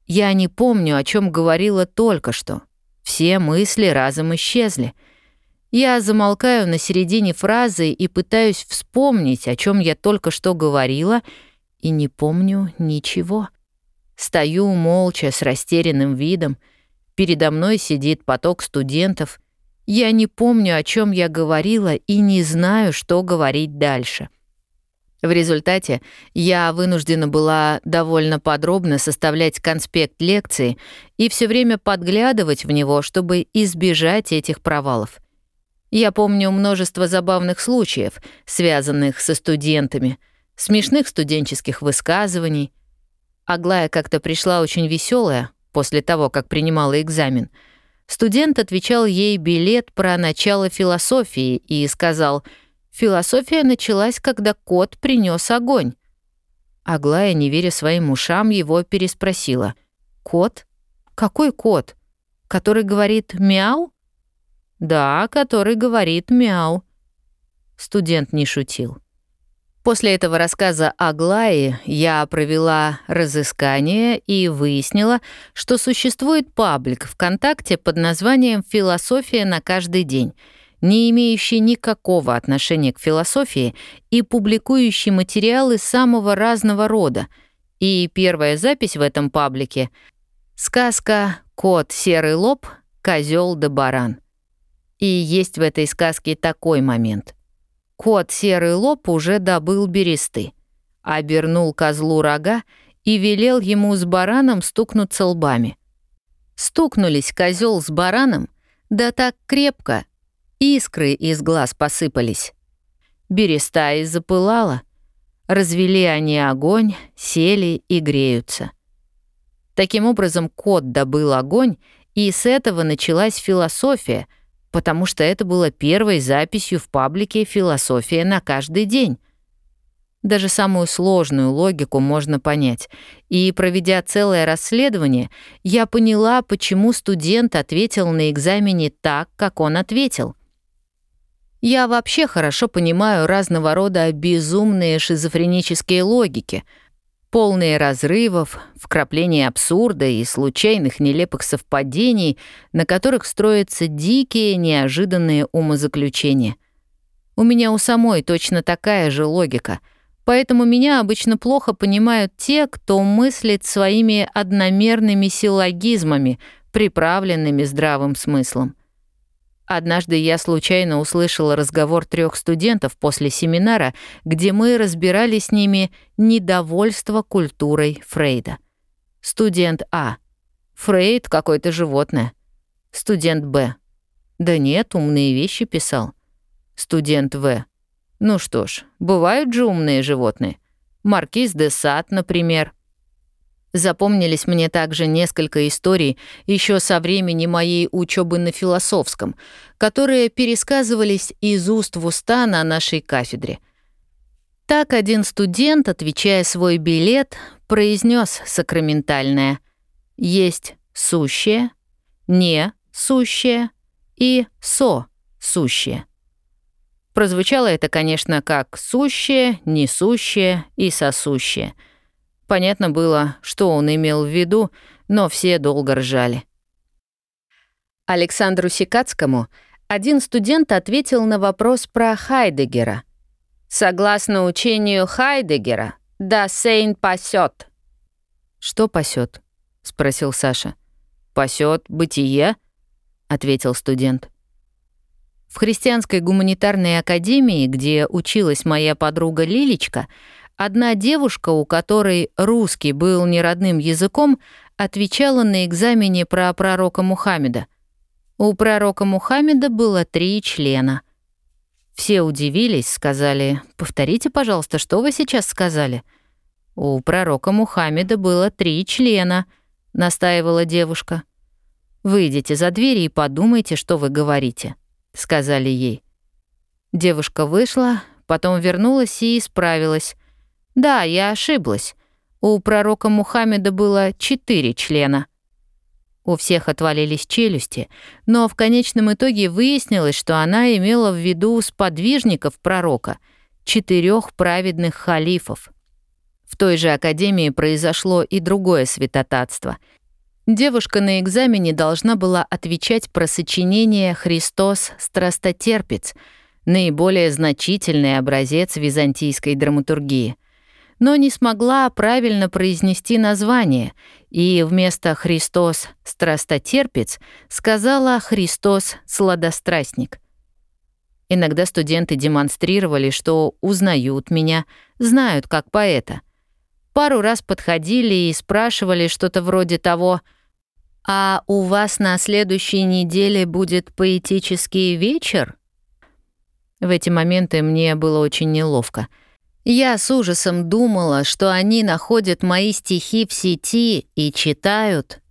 я не помню, о чем говорила только что. Все мысли разом исчезли. Я замолкаю на середине фразы и пытаюсь вспомнить, о чем я только что говорила, и не помню ничего. Стою молча с растерянным видом. Передо мной сидит поток студентов. Я не помню, о чем я говорила, и не знаю, что говорить дальше. В результате я вынуждена была довольно подробно составлять конспект лекции и все время подглядывать в него, чтобы избежать этих провалов. Я помню множество забавных случаев, связанных со студентами, смешных студенческих высказываний. Аглая как-то пришла очень веселая после того, как принимала экзамен — студент отвечал ей билет про начало философии и сказал — Философия началась, когда кот принес огонь. Аглая, не веря своим ушам, его переспросила. «Кот? Какой кот? Который говорит «мяу»?» «Да, который говорит «мяу». Студент не шутил. После этого рассказа Аглаи я провела разыскание и выяснила, что существует паблик ВКонтакте под названием «Философия на каждый день», не имеющий никакого отношения к философии и публикующий материалы самого разного рода. И первая запись в этом паблике — сказка «Кот, серый лоб, козел да баран». И есть в этой сказке такой момент. Кот серый лоб уже добыл бересты, обернул козлу рога и велел ему с бараном стукнуться лбами. Стукнулись козел с бараном, да так крепко, Искры из глаз посыпались. Берестая запылала. Развели они огонь, сели и греются. Таким образом, кот добыл огонь, и с этого началась философия, потому что это было первой записью в паблике «Философия на каждый день». Даже самую сложную логику можно понять. И проведя целое расследование, я поняла, почему студент ответил на экзамене так, как он ответил — я вообще хорошо понимаю разного рода безумные шизофренические логики, полные разрывов, вкрапления абсурда и случайных нелепых совпадений, на которых строятся дикие неожиданные умозаключения. У меня у самой точно такая же логика, поэтому меня обычно плохо понимают те, кто мыслит своими одномерными силлогизмами, приправленными здравым смыслом. Однажды я случайно услышала разговор трех студентов после семинара, где мы разбирали с ними недовольство культурой Фрейда. Студент А. Фрейд какое-то животное. Студент Б. Да нет, умные вещи писал. Студент В. Ну что ж, бывают же умные животные. Маркиз де Сад, например. Запомнились мне также несколько историй еще со времени моей учебы на философском, которые пересказывались из уст в уста на нашей кафедре. Так один студент, отвечая свой билет, произнес сакраментальное «Есть сущее, не сущее и со сущее». Прозвучало это, конечно, как «сущее», «несущее» и «сосущее», Понятно было, что он имел в виду, но все долго ржали. Александру Сикацкому один студент ответил на вопрос про Хайдегера. «Согласно учению Хайдегера, да Сейн пасет. «Что пасет? спросил Саша. Пасет бытие», — ответил студент. В христианской гуманитарной академии, где училась моя подруга Лилечка, Одна девушка, у которой русский был не родным языком, отвечала на экзамене про пророка Мухаммеда. У пророка Мухаммеда было три члена. Все удивились, сказали, «Повторите, пожалуйста, что вы сейчас сказали?» «У пророка Мухаммеда было три члена», — настаивала девушка. «Выйдите за дверь и подумайте, что вы говорите», — сказали ей. Девушка вышла, потом вернулась и исправилась. Да, я ошиблась. У пророка Мухаммеда было четыре члена. У всех отвалились челюсти, но в конечном итоге выяснилось, что она имела в виду сподвижников пророка, четырех праведных халифов. В той же академии произошло и другое святотатство. Девушка на экзамене должна была отвечать про сочинение «Христос страстотерпец», наиболее значительный образец византийской драматургии — но не смогла правильно произнести название и вместо «Христос страстотерпец» сказала «Христос сладострастник». Иногда студенты демонстрировали, что узнают меня, знают как поэта. Пару раз подходили и спрашивали что-то вроде того «А у вас на следующей неделе будет поэтический вечер?» В эти моменты мне было очень неловко — я с ужасом думала, что они находят мои стихи в сети и читают.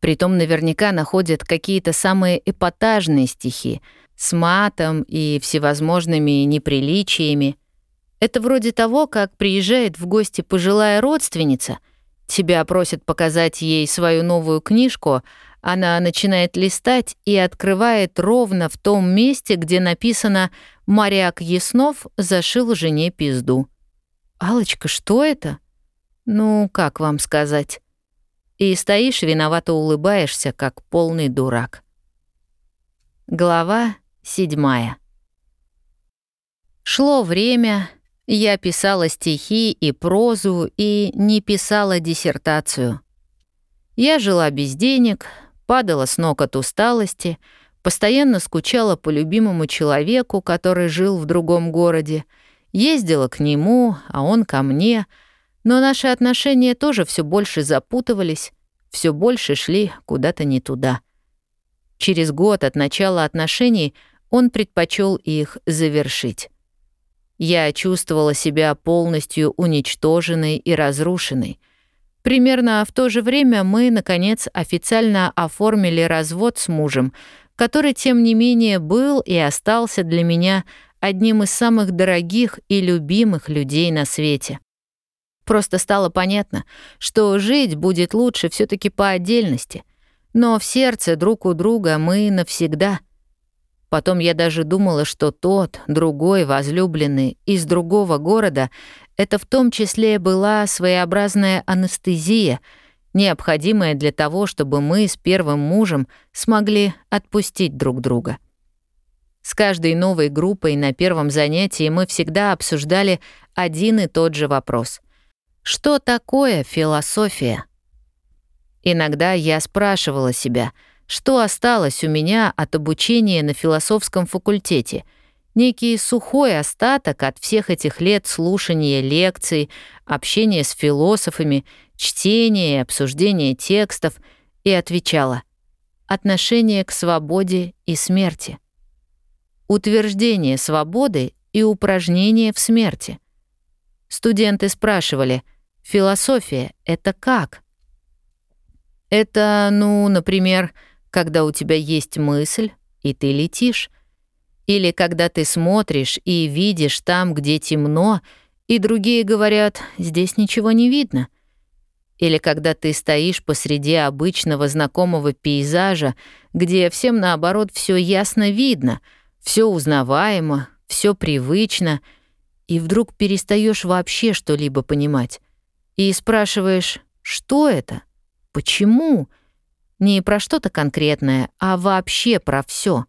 Притом наверняка находят какие-то самые эпатажные стихи с матом и всевозможными неприличиями. Это вроде того, как приезжает в гости пожилая родственница, тебя просят показать ей свою новую книжку — она начинает листать и открывает ровно в том месте, где написано «Моряк Яснов зашил жене пизду». алочка что это?» «Ну, как вам сказать?» И стоишь, виновато улыбаешься, как полный дурак. Глава седьмая. Шло время, я писала стихи и прозу, и не писала диссертацию. Я жила без денег, падала с ног от усталости, постоянно скучала по любимому человеку, который жил в другом городе, ездила к нему, а он ко мне, но наши отношения тоже все больше запутывались, все больше шли куда-то не туда. Через год от начала отношений он предпочел их завершить. Я чувствовала себя полностью уничтоженной и разрушенной, Примерно в то же время мы, наконец, официально оформили развод с мужем, который, тем не менее, был и остался для меня одним из самых дорогих и любимых людей на свете. Просто стало понятно, что жить будет лучше все таки по отдельности, но в сердце друг у друга мы навсегда. Потом я даже думала, что тот, другой возлюбленный из другого города — это в том числе была своеобразная анестезия, необходимая для того, чтобы мы с первым мужем смогли отпустить друг друга. С каждой новой группой на первом занятии мы всегда обсуждали один и тот же вопрос. Что такое философия? Иногда я спрашивала себя, что осталось у меня от обучения на философском факультете — некий сухой остаток от всех этих лет слушания лекций, общения с философами, чтения и обсуждения текстов, и отвечала «Отношение к свободе и смерти». Утверждение свободы и упражнение в смерти. Студенты спрашивали «Философия — это как?» Это, ну, например, когда у тебя есть мысль, и ты летишь. Или когда ты смотришь и видишь там, где темно, и другие говорят, здесь ничего не видно. Или когда ты стоишь посреди обычного знакомого пейзажа, где всем наоборот все ясно видно, все узнаваемо, все привычно, и вдруг перестаешь вообще что-либо понимать. И спрашиваешь, что это? Почему? Не про что-то конкретное, а вообще про все.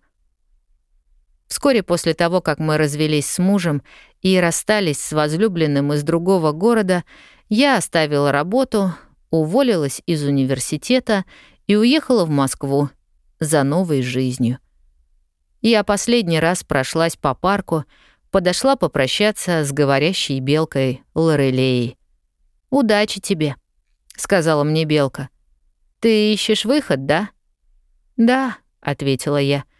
Вскоре после того, как мы развелись с мужем и расстались с возлюбленным из другого города, я оставила работу, уволилась из университета и уехала в Москву за новой жизнью. Я последний раз прошлась по парку, подошла попрощаться с говорящей белкой Лорелеей. «Удачи тебе», — сказала мне белка. «Ты ищешь выход, да?» «Да», — ответила я. —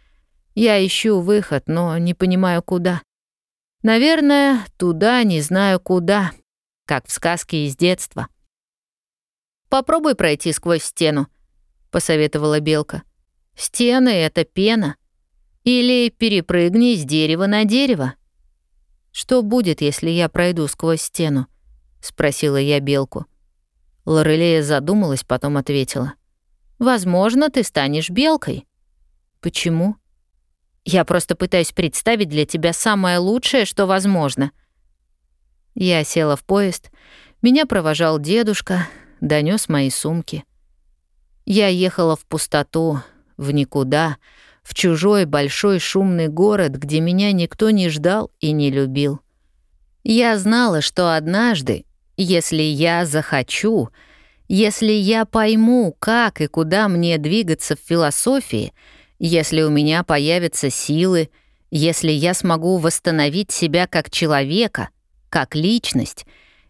я ищу выход, но не понимаю, куда. Наверное, туда не знаю куда, как в сказке из детства. «Попробуй пройти сквозь стену», — посоветовала Белка. «Стены — это пена. Или перепрыгни с дерева на дерево». «Что будет, если я пройду сквозь стену?» — спросила я Белку. Лорелея задумалась, потом ответила. «Возможно, ты станешь белкой». «Почему?» Я просто пытаюсь представить для тебя самое лучшее, что возможно. Я села в поезд, меня провожал дедушка, донес мои сумки. Я ехала в пустоту, в никуда, в чужой большой шумный город, где меня никто не ждал и не любил. Я знала, что однажды, если я захочу, если я пойму, как и куда мне двигаться в философии — если у меня появятся силы, если я смогу восстановить себя как человека, как личность,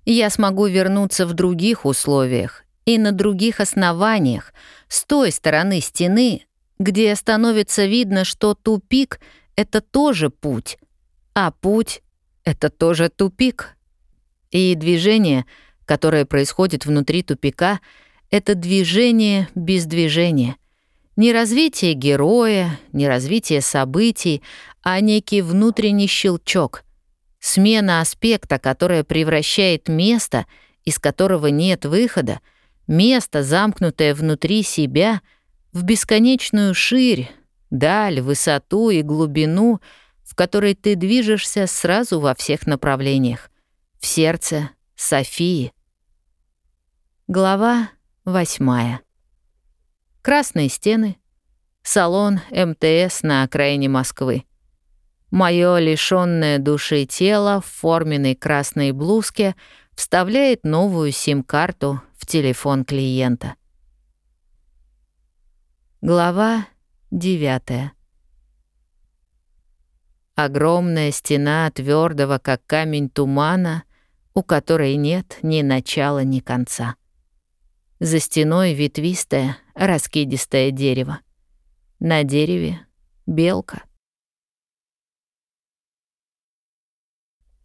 я смогу вернуться в других условиях и на других основаниях, с той стороны стены, где становится видно, что тупик — это тоже путь, а путь — это тоже тупик. И движение, которое происходит внутри тупика, — это движение без движения — не развитие героя, не развитие событий, а некий внутренний щелчок, смена аспекта, которая превращает место, из которого нет выхода, место, замкнутое внутри себя, в бесконечную ширь, даль, высоту и глубину, в которой ты движешься сразу во всех направлениях. В сердце Софии. Глава восьмая красные стены, салон МТС на окраине Москвы. Моё лишённое души тело в форменной красной блузке вставляет новую сим-карту в телефон клиента. Глава 9. Огромная стена твердого, как камень тумана, у которой нет ни начала, ни конца. За стеной ветвистое, раскидистое дерево. На дереве — белка.